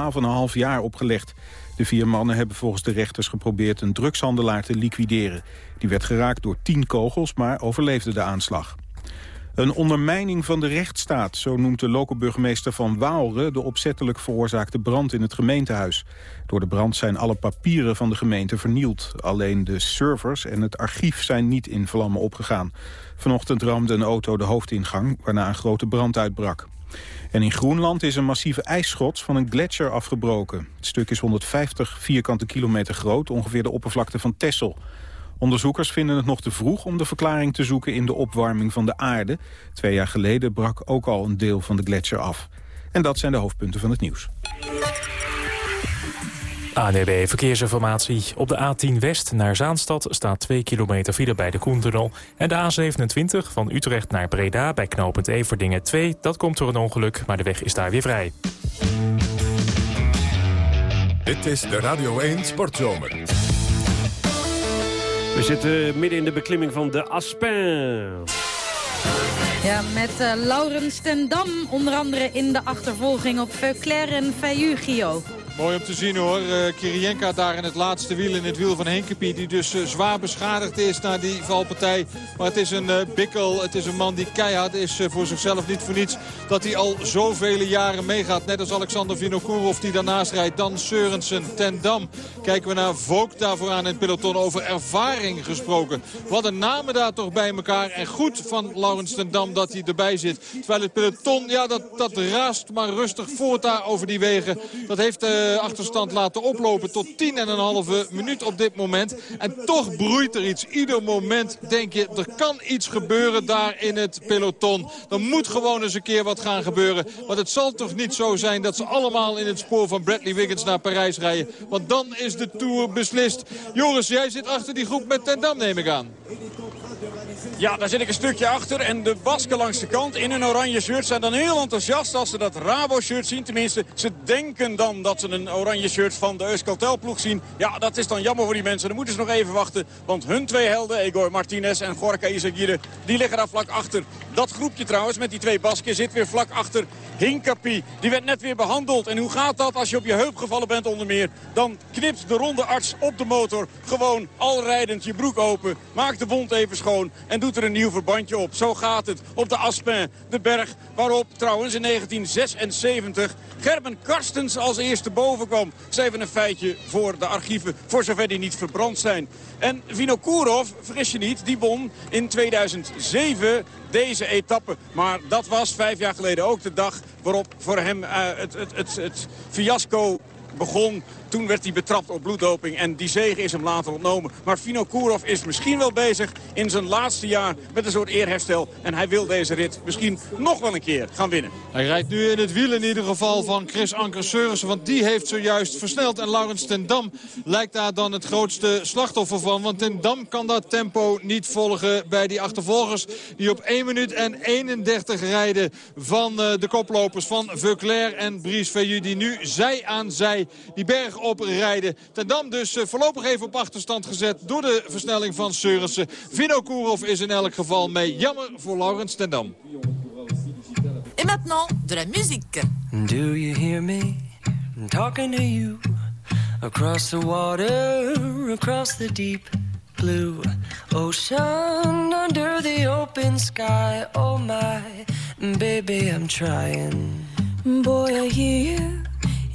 Speaker 4: 12,5 jaar opgelegd. De vier mannen hebben volgens de rechters geprobeerd een drugshandelaar te liquideren. Die werd geraakt door tien kogels, maar overleefde de aanslag. Een ondermijning van de rechtsstaat, zo noemt de lokale burgemeester van Waalre... de opzettelijk veroorzaakte brand in het gemeentehuis. Door de brand zijn alle papieren van de gemeente vernield. Alleen de servers en het archief zijn niet in vlammen opgegaan. Vanochtend ramde een auto de hoofdingang, waarna een grote brand uitbrak. En in Groenland is een massieve ijsschots van een gletsjer afgebroken. Het stuk is 150 vierkante kilometer groot, ongeveer de oppervlakte van Texel. Onderzoekers vinden het nog te vroeg om de verklaring te zoeken in de opwarming van de aarde. Twee jaar geleden brak ook al een deel van de gletsjer af. En dat zijn de hoofdpunten van het nieuws.
Speaker 19: ANB Verkeersinformatie. Op de A10 West naar Zaanstad staat 2 kilometer file bij de Koentunnel. En de A27 van Utrecht naar Breda bij knooppunt Everdingen 2. Dat komt door een ongeluk, maar de weg is daar weer vrij.
Speaker 1: Dit is de Radio 1 Sportzomer.
Speaker 3: We zitten midden in de beklimming van de Aspen.
Speaker 2: Ja, met uh, Laurens ten Dam onder andere in de achtervolging op Veuclair en Fayugio.
Speaker 11: Mooi om te zien hoor. Uh, Kirienka daar in het laatste wiel, in het wiel van Henkepie. Die dus uh, zwaar beschadigd is na die valpartij. Maar het is een uh, bikkel. Het is een man die keihard is voor zichzelf. Niet voor niets dat hij al zoveel jaren meegaat. Net als Alexander Vinokourov die daarnaast rijdt. Dan Seurensen, Ten Dam. Kijken we naar Vogt daarvoor aan in het peloton. Over ervaring gesproken. Wat een namen daar toch bij elkaar. En goed van Laurens Ten Dam dat hij erbij zit. Terwijl het peloton, ja dat, dat raast maar rustig voort daar over die wegen. Dat heeft de achterstand laten oplopen tot 10,5 minuut op dit moment. En toch broeit er iets. Ieder moment denk je, er kan iets gebeuren daar in het peloton. Er moet gewoon eens een keer wat gaan gebeuren. Want het zal toch niet zo zijn dat ze allemaal in het spoor van Bradley Wiggins naar Parijs rijden. Want dan is de Tour beslist. Joris, jij zit achter die groep met Ten Dam, neem ik aan.
Speaker 12: Ja, daar zit ik een stukje achter. En de Basken langs de kant in een oranje shirt zijn dan heel enthousiast als ze dat Rabo-shirt zien. Tenminste, ze denken dan dat ze een oranje shirt van de Euskaltel-ploeg zien. Ja, dat is dan jammer voor die mensen. Dan moeten ze nog even wachten. Want hun twee helden, Egor Martinez en Gorka Izagirre, die liggen daar vlak achter. Dat groepje trouwens met die twee Basken zit weer vlak achter Hinkapi. Die werd net weer behandeld. En hoe gaat dat als je op je heup gevallen bent onder meer? Dan knipt de rondearts op de motor gewoon al rijdend je broek open. Maakt de wond even schoon en doet er een nieuw verbandje op. Zo gaat het op de Aspin, de berg waarop trouwens in 1976 Gerben Karstens als eerste boven kwam. Ze even een feitje voor de archieven, voor zover die niet verbrand zijn. En Vinokourov, vergis je niet, die won in 2007 deze etappe. Maar dat was vijf jaar geleden ook de dag waarop voor hem uh, het, het, het, het fiasco begon toen werd hij betrapt op bloeddoping en die zege is hem later ontnomen. Maar Fino Kourov is misschien wel bezig in zijn laatste jaar met een soort eerherstel. En hij wil deze rit misschien nog wel een keer gaan winnen.
Speaker 11: Hij rijdt nu in het wiel in ieder geval van Chris Anker Seurissen. Want die heeft zojuist versneld. En Laurens ten Dam lijkt daar dan het grootste slachtoffer van. Want ten Dam kan dat tempo niet volgen bij die achtervolgers. Die op 1 minuut en 31 rijden van eh, de koplopers van Veuclair en Brice. Die nu zij aan zij die berg oprijden. Ten Dam dus eh, voorlopig even op achterstand gezet door de versnelling van Seurissen. Vino Kourov is in elk geval mee. Jammer voor Laurens Ten Dam.
Speaker 20: Et maintenant, de la musique.
Speaker 13: Do you hear me talking to you? Across the water, across the deep blue ocean, under the open sky. Oh my, baby, I'm trying.
Speaker 21: Boy, I hear you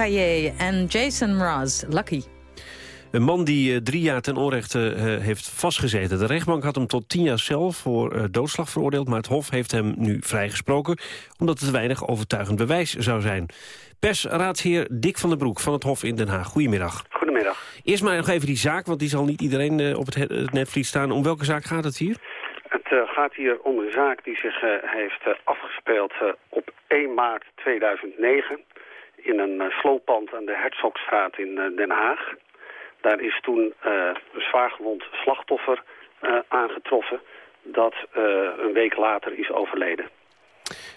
Speaker 2: Caillé en Jason Mraz, Lucky.
Speaker 3: Een man die eh, drie jaar ten onrechte eh, heeft vastgezeten. De rechtbank had hem tot tien jaar cel voor eh, doodslag veroordeeld... maar het Hof heeft hem nu vrijgesproken... omdat te weinig overtuigend bewijs zou zijn. Persraadsheer Dick van den Broek van het Hof in Den Haag. Goedemiddag.
Speaker 22: Goedemiddag.
Speaker 3: Eerst maar nog even die zaak, want die zal niet iedereen op het, he- het netvlies staan. Om welke zaak gaat het hier?
Speaker 22: Het eh, gaat hier om een zaak die zich eh, heeft afgespeeld op 1 maart 2009 in een uh, slooppand aan de Herzogstraat in eh, Den Haag. Daar is toen eh, een zwaargewond slachtoffer eh, aangetroffen dat eh, een week later is overleden.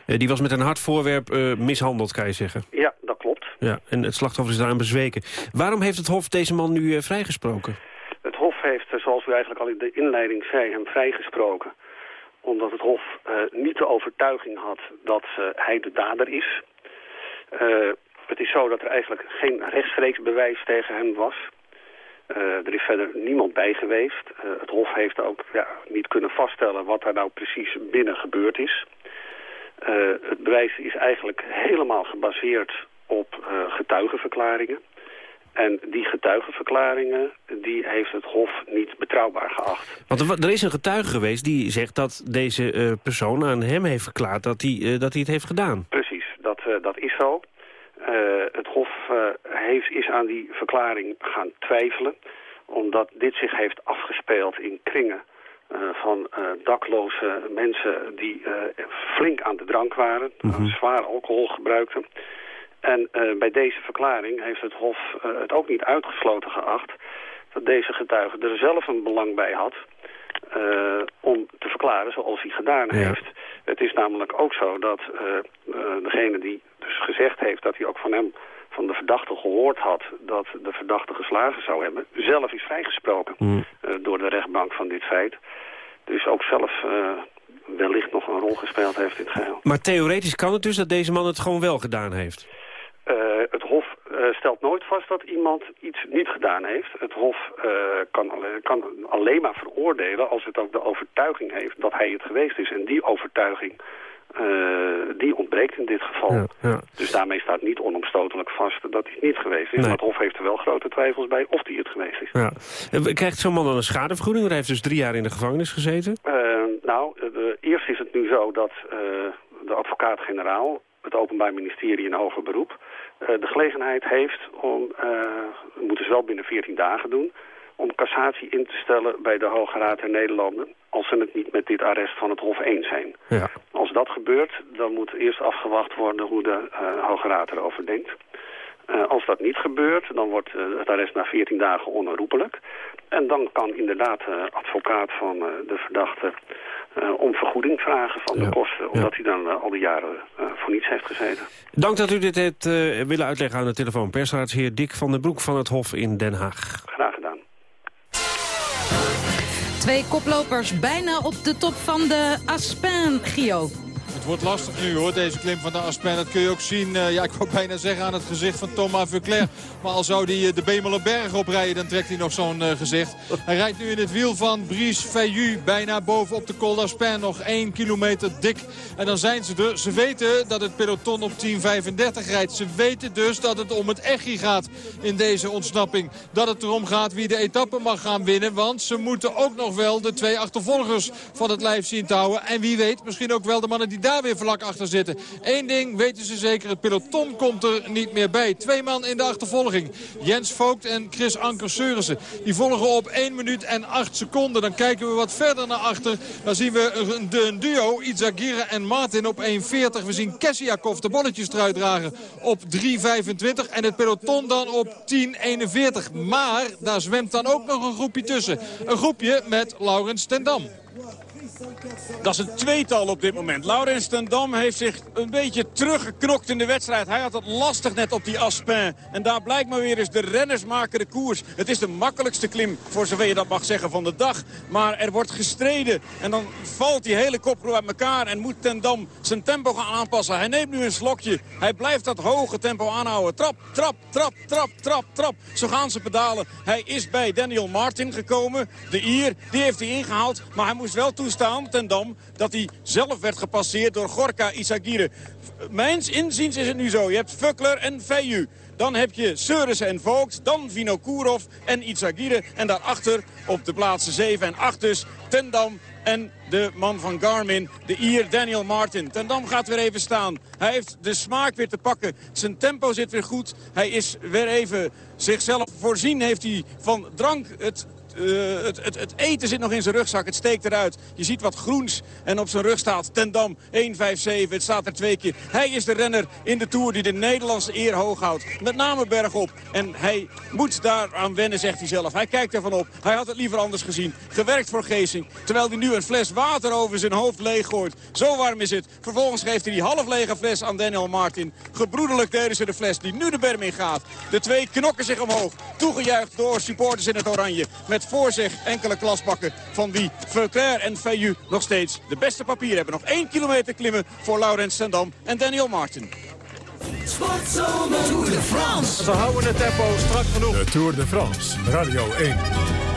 Speaker 3: Eh, die was met een hard voorwerp eh, mishandeld, kan je zeggen.
Speaker 22: Ja, dat klopt.
Speaker 3: Ja, en het slachtoffer is daaraan bezweken. Waarom heeft het Hof deze man nu eh, vrijgesproken?
Speaker 22: Het Hof heeft, eh, zoals u eigenlijk al in de inleiding zei, hem vrijgesproken. Omdat het Hof eh, niet de overtuiging had dat eh, hij de dader is. Het is zo dat er eigenlijk geen rechtstreeks bewijs tegen hem was. Eh, er is verder niemand bij geweest. Eh, het Hof heeft ook ja, niet kunnen vaststellen wat daar nou precies binnen gebeurd is. Eh, het bewijs is eigenlijk helemaal gebaseerd op getuigenverklaringen. En die getuigenverklaringen, die heeft het Hof niet betrouwbaar geacht.
Speaker 3: Want er, er is een getuige geweest die zegt dat deze persoon aan hem heeft verklaard dat hij, dat hij het heeft gedaan.
Speaker 22: Precies, dat, dat is zo. Eh, het Hof eh, heeft, is aan die verklaring gaan twijfelen. Omdat dit zich heeft afgespeeld in kringen eh, van dakloze mensen die flink aan de drank waren. Zwaar alcohol gebruikten. En bij deze verklaring heeft het Hof het ook niet uitgesloten geacht... dat deze getuige er zelf een belang bij had... om te verklaren zoals hij gedaan heeft. Het is namelijk ook zo dat eh, eh, degene die dus gezegd heeft dat hij ook van hem, van de verdachte gehoord had dat de verdachte geslagen zou hebben, zelf is vrijgesproken eh, door de rechtbank van dit feit. Dus ook zelf wellicht nog een rol gespeeld heeft in het geheel.
Speaker 3: Maar theoretisch kan het dus dat deze man het gewoon wel gedaan heeft.
Speaker 22: Eh, het Hof eh, stelt nooit vast dat iemand iets niet gedaan heeft. Het Hof eh, kan, alleen, kan alleen maar veroordelen als het ook de overtuiging heeft dat hij het geweest is. En die overtuiging, die ontbreekt in dit geval.
Speaker 3: Ja.
Speaker 22: Dus daarmee staat niet onomstotelijk vast dat hij het niet geweest is.
Speaker 3: Nee.
Speaker 22: Maar het Hof heeft er wel grote twijfels bij of hij het geweest is.
Speaker 3: Ja. Krijgt zo'n man dan een schadevergoeding? Hij heeft dus drie jaar in de gevangenis gezeten.
Speaker 22: Nou, eerst is het nu zo dat de advocaat-generaal, het Openbaar Ministerie in hoger beroep, de gelegenheid heeft om, eh we moeten ze wel binnen 14 dagen doen, om cassatie in te stellen bij de Hoge Raad der Nederlanden, als ze het niet met dit arrest van het Hof eens zijn.
Speaker 3: Ja.
Speaker 22: Als dat gebeurt, dan moet eerst afgewacht worden hoe de eh, Hoge Raad erover denkt. Eh, als dat niet gebeurt, dan wordt eh, het arrest na 14 dagen onherroepelijk. En dan kan inderdaad de advocaat van eh, de verdachte eh, om vergoeding vragen van de kosten. Omdat hij dan eh, al die jaren eh, voor niets heeft gezeten.
Speaker 3: Dank dat u dit heeft eh, willen uitleggen aan de telefoon. Persraadsheer Dick van den Broek van het Hof in Den Haag.
Speaker 22: Graag gedaan.
Speaker 2: Twee koplopers bijna op de top van de Aspen, Gio.
Speaker 11: Het wordt lastig nu hoor, deze klim van de Aspen. Dat kun je ook zien, eh, ja, ik wou bijna zeggen aan het gezicht van Thomas Verclair. Maar al zou hij eh, de Bemelenberg oprijden, dan trekt hij nog zo'n eh, gezicht. Hij rijdt nu in het wiel van Brice Feillu, bijna bovenop de Col d'Aspen. Nog één kilometer dik. En dan zijn ze er. Ze weten dat het peloton op 10.35 rijdt. Ze weten dus dat het om het echi gaat in deze ontsnapping. Dat het erom gaat wie de etappe mag gaan winnen. Want ze moeten ook nog wel de twee achtervolgers van het lijf zien te houden. En wie weet, misschien ook wel de mannen die daar weer vlak achter zitten. Eén ding weten ze zeker, het peloton komt er niet meer bij. Twee man in de achtervolging. Jens Vogt en Chris Anker Seurissen. Die volgen op 1 minuut en 8 seconden. Dan kijken we wat verder naar achter. Dan zien we een, duo, Izagira en Martin op 1.40. We zien Kessiakov de bolletjes eruit dragen op 3.25. En het peloton dan op 10.41. Maar daar zwemt dan ook nog een groepje tussen. Een groepje met Laurens ten Dam.
Speaker 12: Dat is een tweetal op dit moment. Laurens ten Dam heeft zich een beetje teruggeknokt in de wedstrijd. Hij had het lastig net op die Aspin. En daar blijkt maar weer eens de renners maken de koers. Het is de makkelijkste klim, voor zover je dat mag zeggen, van de dag. Maar er wordt gestreden. En dan valt die hele kopgroep uit elkaar. En moet ten Dam zijn tempo gaan aanpassen. Hij neemt nu een slokje. Hij blijft dat hoge tempo aanhouden. Trap, trap, trap, trap, trap, trap. Zo gaan ze pedalen. Hij is bij Daniel Martin gekomen. De Ier, die heeft hij ingehaald. Maar hij moest wel toestaan ten Dam dat hij zelf werd gepasseerd door Gorka Isagire. Mijns inziens is het nu zo. Je hebt Fuckler en Feyu. Dan heb je Seurissen en Vogt, dan Vinokourov en Itzagire. En daarachter op de plaatsen 7 en 8 dus Tendam en de man van Garmin, de Ier Daniel Martin. Tendam gaat weer even staan. Hij heeft de smaak weer te pakken. Zijn tempo zit weer goed. Hij is weer even zichzelf voorzien heeft hij van drank. Het uh, het, het, eten zit nog in zijn rugzak. Het steekt eruit. Je ziet wat groens. En op zijn rug staat Tendam 157. Het staat er twee keer. Hij is de renner in de Tour die de Nederlandse eer hoog houdt. Met name bergop. En hij moet daaraan wennen, zegt hij zelf. Hij kijkt ervan op. Hij had het liever anders gezien. Gewerkt voor Geesing. Terwijl hij nu een fles water over zijn hoofd leeg gooit. Zo warm is het. Vervolgens geeft hij die half lege fles aan Daniel Martin. Gebroederlijk deden ze de fles die nu de berm in gaat. De twee knokken zich omhoog. Toegejuicht door supporters in het oranje. Met voor zich enkele klasbakken van wie Verclair en Fayou nog steeds de beste papier hebben. Nog één kilometer klimmen voor Laurens Sendam en Daniel Martin.
Speaker 1: Sportzomer
Speaker 12: Tour de France.
Speaker 1: Ze houden het tempo strak genoeg. De Tour de France, Radio 1.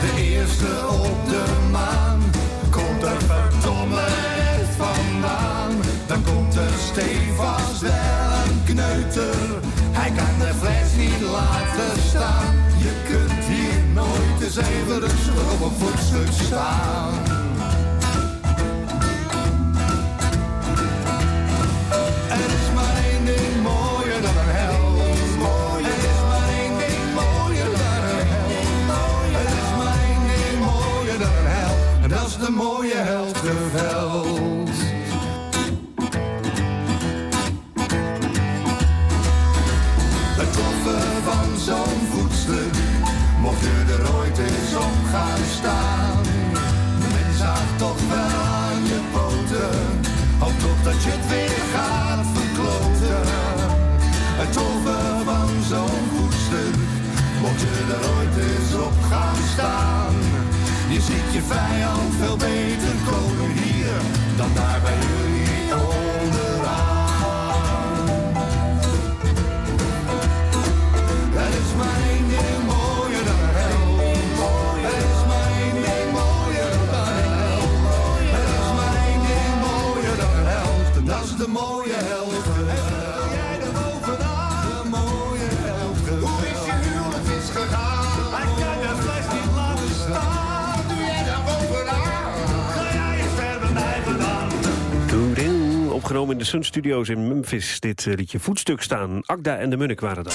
Speaker 23: De eerste op de maan. Komt er verdomme vandaan. Dan komt er stevast wel een kneuter. Hij kan de fles niet laten staan. Je kunt hier nooit eens even rustig op een voetstuk staan. Je ziet je vijand veel beter komen hier, dan daar bij jullie
Speaker 3: Opgenomen in de Sun Studios in Memphis. Dit eh, liedje voetstuk staan. Akda en de Munnik waren dat.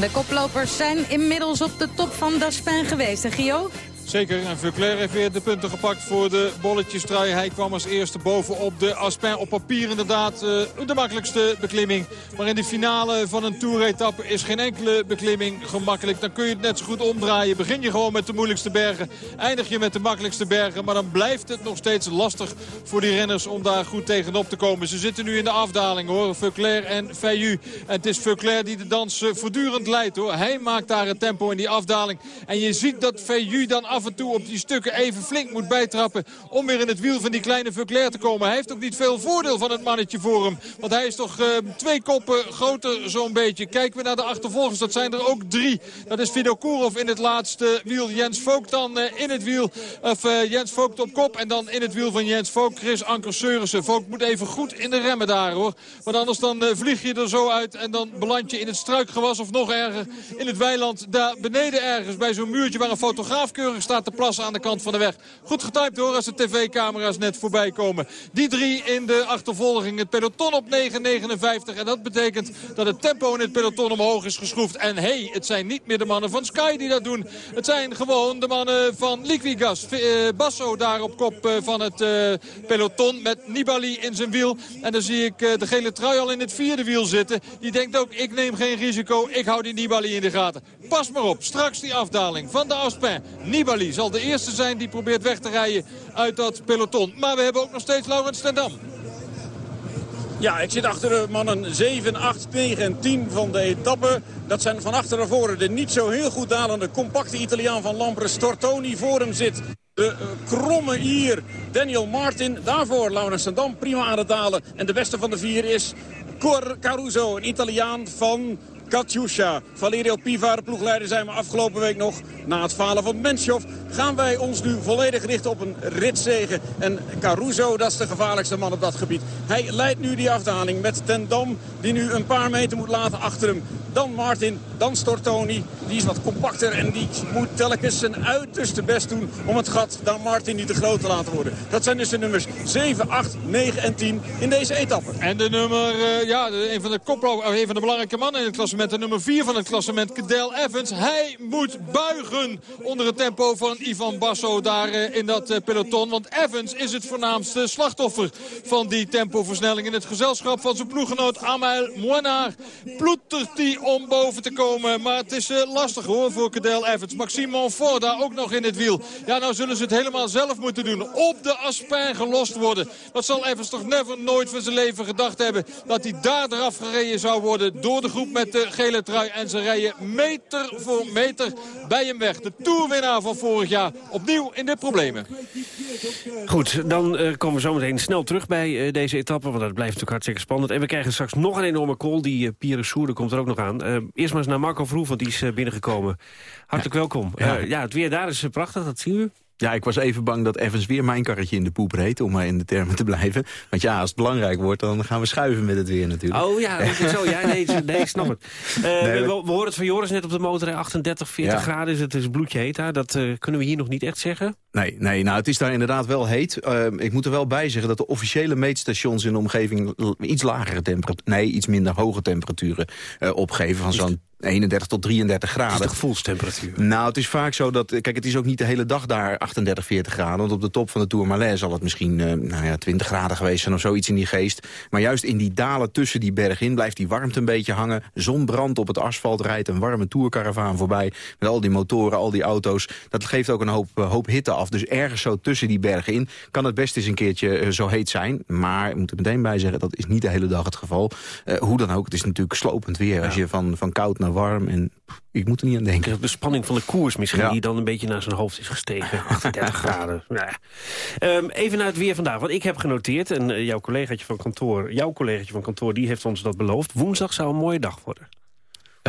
Speaker 2: De koplopers zijn inmiddels op de top van Daspijn geweest, hè Gio?
Speaker 11: Zeker, en Veuclair heeft weer de punten gepakt voor de bolletjestrui. Hij kwam als eerste boven op de Aspin. Op papier inderdaad uh, de makkelijkste beklimming. Maar in de finale van een toeretappe is geen enkele beklimming gemakkelijk. Dan kun je het net zo goed omdraaien. Begin je gewoon met de moeilijkste bergen. Eindig je met de makkelijkste bergen. Maar dan blijft het nog steeds lastig voor die renners om daar goed tegenop te komen. Ze zitten nu in de afdaling hoor. Veuclair en Feyu. En het is Veuclair die de dans uh, voortdurend leidt hoor. Hij maakt daar het tempo in die afdaling. En je ziet dat Feyu dan af en toe op die stukken even flink moet bijtrappen... om weer in het wiel van die kleine Veuclair te komen. Hij heeft ook niet veel voordeel van het mannetje voor hem. Want hij is toch uh, twee koppen groter zo'n beetje. Kijken we naar de achtervolgers, dat zijn er ook drie. Dat is Vidokourov in het laatste wiel. Jens Vogt dan uh, in het wiel. Of uh, Jens Vogt op kop en dan in het wiel van Jens Vogt. Chris Anker Seurissen. Vogt moet even goed in de remmen daar hoor. Want anders dan vlieg je er zo uit en dan beland je in het struikgewas of nog erger in het weiland. Daar beneden ergens bij zo'n muurtje waar een fotograaf keurig staat te plassen aan de kant van de weg. Goed getyped hoor als de tv-camera's net voorbij komen. Die drie in de achtervolging. Het peloton op 9.59. En dat betekent dat het tempo in het peloton omhoog is geschroefd. En hey, het zijn niet meer de mannen van Sky die dat doen. Het zijn gewoon de mannen van Liquigas. Uh, Basso daar op kop uh, van het uh, peloton met Nibali in zijn wiel. En dan zie ik de gele trui al in het vierde wiel zitten. Die denkt ook, ik neem geen risico. Ik hou die Nibali in de gaten. Pas maar op, straks die afdaling van de Aspin. Nibali zal de eerste zijn die probeert weg te rijden uit dat peloton. Maar we hebben ook nog steeds Laurens ten Dam.
Speaker 24: Ja, ik zit achter de mannen 7, 8, 9 en 10 van de etappe. Dat zijn van achter naar voren de niet zo heel goed dalende compacte Italiaan van Lampre. Stortoni voor hem zit. De uh, kromme Ier Daniel Martin. Daarvoor Laurens Dam prima aan het dalen. En de beste van de vier is Cor Caruso, een Italiaan van Katyusha. Valerio Piva, de ploegleider, zijn we afgelopen week nog. Na het falen van Menschov gaan wij ons nu volledig richten op een ritzegen. En Caruso, dat is de gevaarlijkste man op dat gebied. Hij leidt nu die afdaling met Ten Dam, die nu een paar meter moet laten achter hem. Dan Martin, dan Stortoni. Die is wat compacter en die moet telkens zijn uiterste best doen... om het gat dan Martin niet te groot te laten worden. Dat zijn dus de nummers 7, 8, 9 en 10 in deze etappe.
Speaker 11: En de nummer, uh, ja, een van de koplo een van de belangrijke mannen in het klassement... de nummer 4 van het klassement, Cadel Evans. Hij moet buigen onder het tempo van Ivan Basso daar uh, in dat uh, peloton. Want Evans is het voornaamste slachtoffer van die tempoversnelling... in het gezelschap van zijn ploeggenoot Amel Moinard. Ploetert hij om boven te komen. Maar het is uh, lastig hoor voor Cadel Evans. Maxime Monfort daar ook nog in het wiel. Ja, nou zullen ze het helemaal zelf moeten doen. Op de Aspin gelost worden. Dat zal Evans toch never nooit van zijn leven gedacht hebben. Dat hij daar eraf gereden zou worden door de groep met de gele trui. En ze rijden meter voor meter bij hem weg. De toerwinnaar van vorig jaar opnieuw in de problemen.
Speaker 3: Goed, dan uh, komen we zo meteen snel terug bij uh, deze etappe. Want dat blijft natuurlijk hartstikke spannend. En we krijgen straks nog een enorme call. Die uh, Pierre Soerde komt er ook nog aan. Uh, eerst maar eens naar Marco Vroeg, want die is uh, binnengekomen. Hartelijk ja. welkom. Ja. Uh, ja, het weer daar is prachtig, dat zien we.
Speaker 25: Ja, ik was even bang dat Evans weer mijn karretje in de poep reed... om maar in de termen te blijven. Want ja, als het belangrijk wordt, dan gaan we schuiven met het weer natuurlijk.
Speaker 3: Oh ja, dat is zo. Ja, nee, nee, ik snap het. Uh, nee, we, we, horen het van Joris net op de motor. 38, 40 ja. graden is het is bloedje heet daar. Dat uh, kunnen we hier nog niet echt zeggen.
Speaker 25: Nee, nee, nou het is daar inderdaad wel heet. Uh, ik moet er wel bij zeggen dat de officiële meetstations in de omgeving... iets lagere temperaturen, nee, iets minder hoge temperaturen opgeven. Van zo'n 31 tot 33 graden.
Speaker 3: Dat is de gevoelstemperatuur?
Speaker 25: Nou, het is vaak zo dat... Kijk, het is ook niet de hele dag daar 38, 40 graden. Want op de top van de Tourmalet zal het misschien uh, nou ja, 20 graden geweest zijn... of zoiets in die geest. Maar juist in die dalen tussen die bergen in... blijft die warmte een beetje hangen. Zon brandt op het asfalt, rijdt een warme tourcaravaan voorbij... met al die motoren, al die auto's. Dat geeft ook een hoop, uh, hoop hitte af. Dus ergens zo tussen die bergen in... kan het best eens een keertje uh, zo heet zijn. Maar ik moet er meteen bij zeggen, dat is niet de hele dag het geval. hoe dan ook, het is natuurlijk slopend weer... Ja. als je van, van koud naar warm en ik moet er niet aan denken.
Speaker 3: De spanning van de koers misschien, ja. die dan een beetje naar zijn hoofd is gestegen. 38 graden. Nou ja. um, even naar het weer vandaag, want ik heb genoteerd... en uh, jouw collegaatje van kantoor, jouw collegaatje van kantoor, die heeft ons dat beloofd. Woensdag zou een mooie dag worden.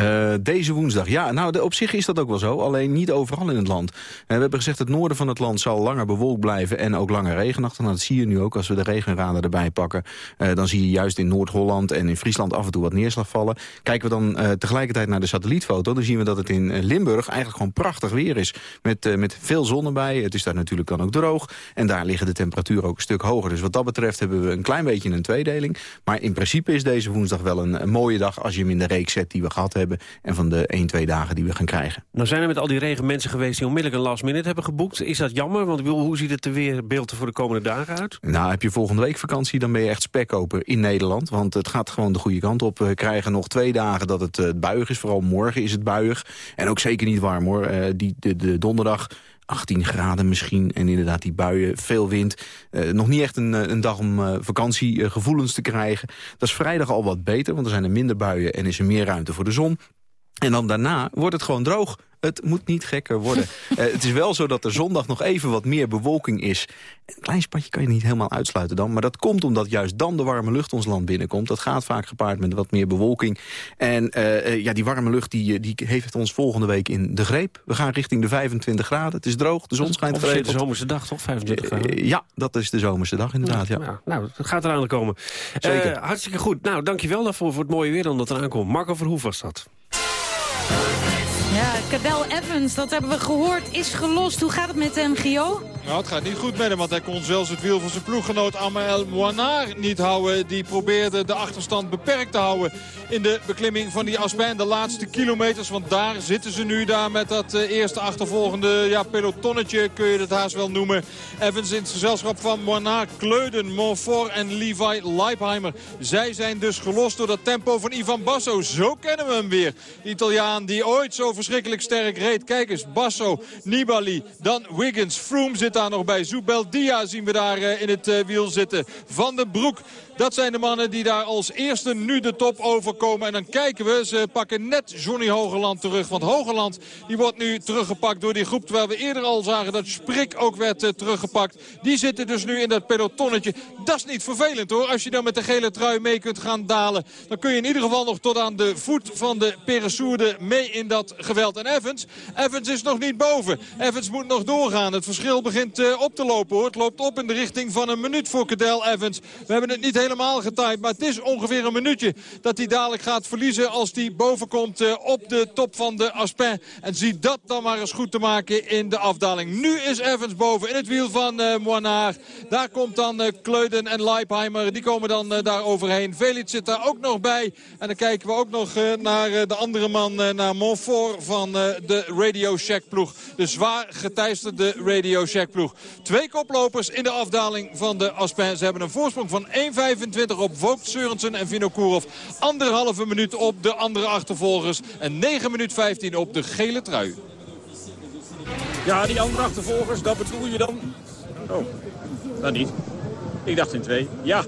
Speaker 25: Uh, deze woensdag, ja, nou de, op zich is dat ook wel zo, alleen niet overal in het land. Uh, we hebben gezegd het noorden van het land zal langer bewolkt blijven en ook langer regenachtig. Nou, dat zie je nu ook als we de regenraden erbij pakken. Uh, dan zie je juist in Noord-Holland en in Friesland af en toe wat neerslag vallen. Kijken we dan tegelijkertijd naar de satellietfoto, dan zien we dat het in Limburg eigenlijk gewoon prachtig weer is. Met, met veel zon erbij, het is daar natuurlijk dan ook droog. En daar liggen de temperaturen ook een stuk hoger. Dus wat dat betreft hebben we een klein beetje een tweedeling. Maar in principe is deze woensdag wel een, een mooie dag als je hem in de reeks zet die we gehad hebben hebben... en van de 1, 2 dagen die we gaan krijgen.
Speaker 3: Nou zijn er met al die regen mensen geweest die onmiddellijk een last minute hebben geboekt. Is dat jammer? Want hoe ziet het er weer beeld voor de komende dagen uit?
Speaker 25: Nou, heb je volgende week vakantie, dan ben je echt spekkoper in Nederland. Want het gaat gewoon de goede kant op. We krijgen nog twee dagen dat het uh, buig is. Vooral morgen is het buig. En ook zeker niet warm hoor. Uh, die, de, de donderdag 18 graden misschien. En inderdaad die buien, veel wind. Uh, nog niet echt een, een dag om uh, vakantiegevoelens te krijgen. Dat is vrijdag al wat beter, want er zijn er minder buien... en is er meer ruimte voor de zon. En dan daarna wordt het gewoon droog. Het moet niet gekker worden. uh, het is wel zo dat er zondag nog even wat meer bewolking is. Een klein spatje kan je niet helemaal uitsluiten dan. Maar dat komt omdat juist dan de warme lucht ons land binnenkomt. Dat gaat vaak gepaard met wat meer bewolking. En uh, ja, die warme lucht die, die heeft ons volgende week in de greep. We gaan richting de 25 graden. Het is droog, de zon schijnt geregeld.
Speaker 3: de zomerse dag, toch? 25 graden?
Speaker 25: Uh, ja, dat is de zomerse dag inderdaad. Ja,
Speaker 3: ja. Nou, dat gaat eraan komen.
Speaker 25: Zeker.
Speaker 3: hartstikke goed. Nou, dankjewel daarvoor voor het mooie weer dan dat eraan komt. Marco Verhoef was dat.
Speaker 2: Ja, Cadel Evans, dat hebben we gehoord, is gelost. Hoe gaat het met hem, Gio?
Speaker 11: Nou, het gaat niet goed met hem, want hij kon zelfs het wiel van zijn ploeggenoot Amael Moinar niet houden. Die probeerde de achterstand beperkt te houden in de beklimming van die Aspen. De laatste kilometers, want daar zitten ze nu daar met dat uh, eerste achtervolgende ja, pelotonnetje, kun je het haast wel noemen. Evans in het gezelschap van Moinar, Kleuden, Montfort en Levi Leipheimer. Zij zijn dus gelost door dat tempo van Ivan Basso. Zo kennen we hem weer. Italiaan die ooit zo verschrikkelijk sterk reed. Kijk eens, Basso, Nibali, dan Wiggins, Froome zit daar nog bij. Zubeldia zien we daar uh, in het uh, wiel zitten. Van den Broek. Dat zijn de mannen die daar als eerste nu de top overkomen. En dan kijken we, ze pakken net Johnny Hogeland terug. Want Hogeland die wordt nu teruggepakt door die groep. Terwijl we eerder al zagen dat Sprik ook werd uh, teruggepakt. Die zitten dus nu in dat pelotonnetje. Dat is niet vervelend hoor. Als je dan met de gele trui mee kunt gaan dalen. Dan kun je in ieder geval nog tot aan de voet van de Peresourde mee in dat geweld. En Evans, Evans is nog niet boven. Evans moet nog doorgaan. Het verschil begint uh, op te lopen hoor. Het loopt op in de richting van een minuut voor Cadel Evans. We hebben het niet helemaal getimed. Maar het is ongeveer een minuutje dat hij dadelijk gaat verliezen... als hij boven komt uh, op de top van de Aspen. En zie dat dan maar eens goed te maken in de afdaling. Nu is Evans boven in het wiel van uh, Moinaar. Daar komt dan uh, Kleuden en Leipheimer. Die komen dan daar overheen. Velits zit daar ook nog bij. En dan kijken we ook nog naar de andere man, naar Montfort van de Radio Shack ploeg. De zwaar geteisterde Radio Shack ploeg. Twee koplopers in de afdaling van de Aspen. Ze hebben een voorsprong van 1,25 op Vogt, Seurensen en Vinokourov. Anderhalve minuut op de andere achtervolgers. En 9 minuut 15 op de gele trui.
Speaker 12: Ja, die andere achtervolgers, dat bedoel je dan? Oh, dat niet. Ik dacht in twee. Ja,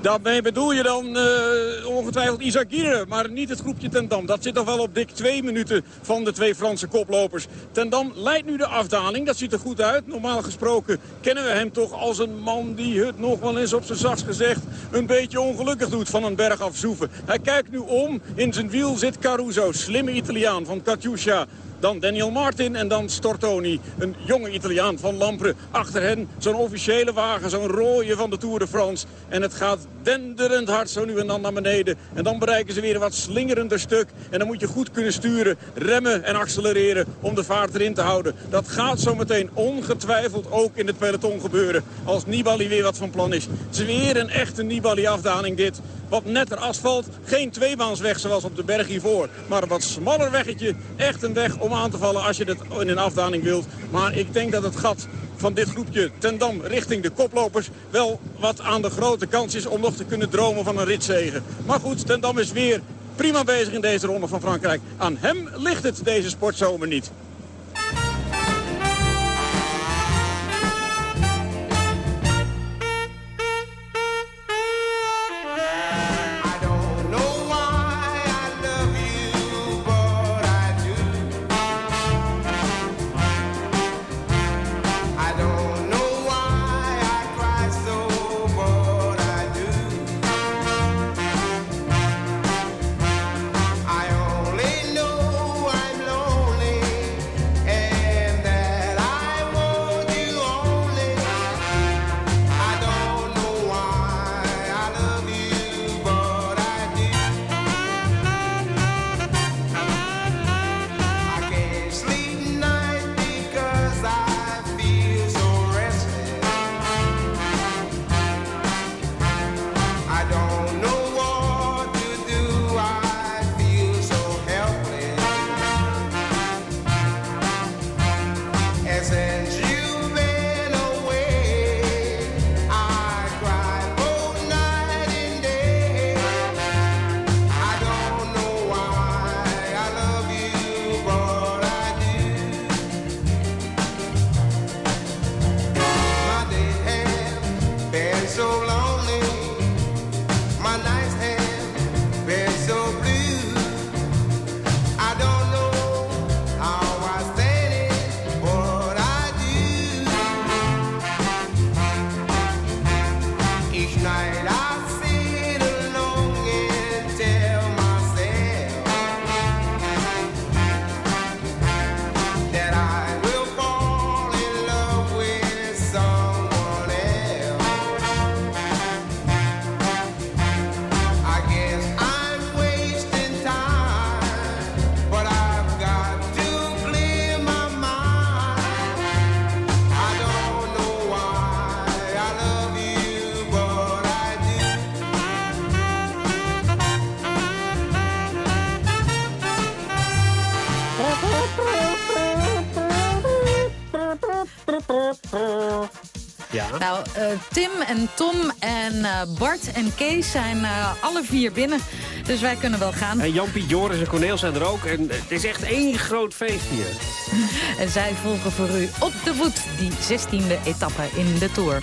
Speaker 12: daarmee bedoel je dan uh, ongetwijfeld Isaac Gire, maar niet het groepje Ten Dam. Dat zit nog wel op dik twee minuten van de twee Franse koplopers. Ten Dam leidt nu de afdaling, dat ziet er goed uit. Normaal gesproken kennen we hem toch als een man die het nog wel eens op zijn zachts gezegd een beetje ongelukkig doet van een berg afzoeven. Hij kijkt nu om, in zijn wiel zit Caruso, slimme Italiaan van Katusha. Dan Daniel Martin en dan Stortoni, een jonge Italiaan van Lampre. Achter hen zo'n officiële wagen, zo'n rode van de Tour de France. En het gaat denderend hard zo nu en dan naar beneden. En dan bereiken ze weer een wat slingerender stuk. En dan moet je goed kunnen sturen, remmen en accelereren om de vaart erin te houden. Dat gaat zo meteen ongetwijfeld ook in het peloton gebeuren. Als Nibali weer wat van plan is. Het is weer een echte Nibali-afdaling dit. Wat netter asfalt, geen tweebaansweg zoals op de berg hiervoor. Maar een wat smaller weggetje, echt een weg om aan te vallen als je het in een afdaling wilt. Maar ik denk dat het gat van dit groepje ten Dam richting de koplopers... wel wat aan de grote kans is om nog te kunnen dromen van een ritzegen. Maar goed, ten Dam is weer prima bezig in deze ronde van Frankrijk. Aan hem ligt het deze sportzomer niet.
Speaker 2: Eh, Tim en Tom en eh, Bart en Kees zijn eh, alle vier binnen. Dus wij kunnen wel gaan.
Speaker 3: En Jampie, Joris en Corneel zijn er ook. En het is echt één groot feest hier.
Speaker 2: En zij volgen voor u op de voet die 16e etappe in de Tour.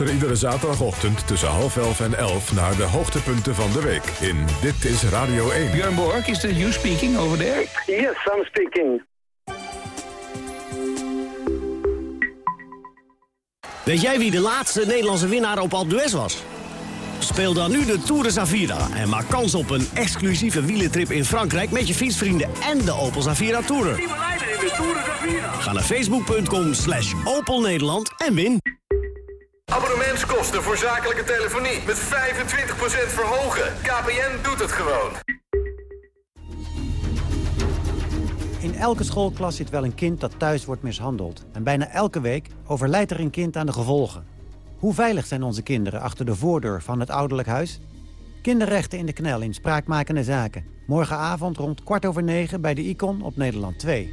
Speaker 1: luister iedere zaterdagochtend tussen half elf en elf... naar de hoogtepunten van de week in Dit is Radio 1.
Speaker 26: Björn Borg, is that you speaking over there?
Speaker 27: Yes, I'm speaking.
Speaker 26: Weet jij wie de laatste Nederlandse winnaar op Alpe d'Huez was? Speel dan nu de Tour de Zavira en maak kans op een exclusieve wielentrip in Frankrijk... met je fietsvrienden en de Opel Zavira Tourer. Ga naar facebook.com slash Opel Nederland en win.
Speaker 28: Abonnementskosten voor zakelijke telefonie met 25% verhogen. KPN doet het gewoon.
Speaker 29: In elke schoolklas zit wel een kind dat thuis wordt mishandeld. En bijna elke week overlijdt er een kind aan de gevolgen. Hoe veilig zijn onze kinderen achter de voordeur van het ouderlijk huis? Kinderrechten in de knel in spraakmakende zaken. Morgenavond rond kwart over negen bij de Icon op Nederland 2.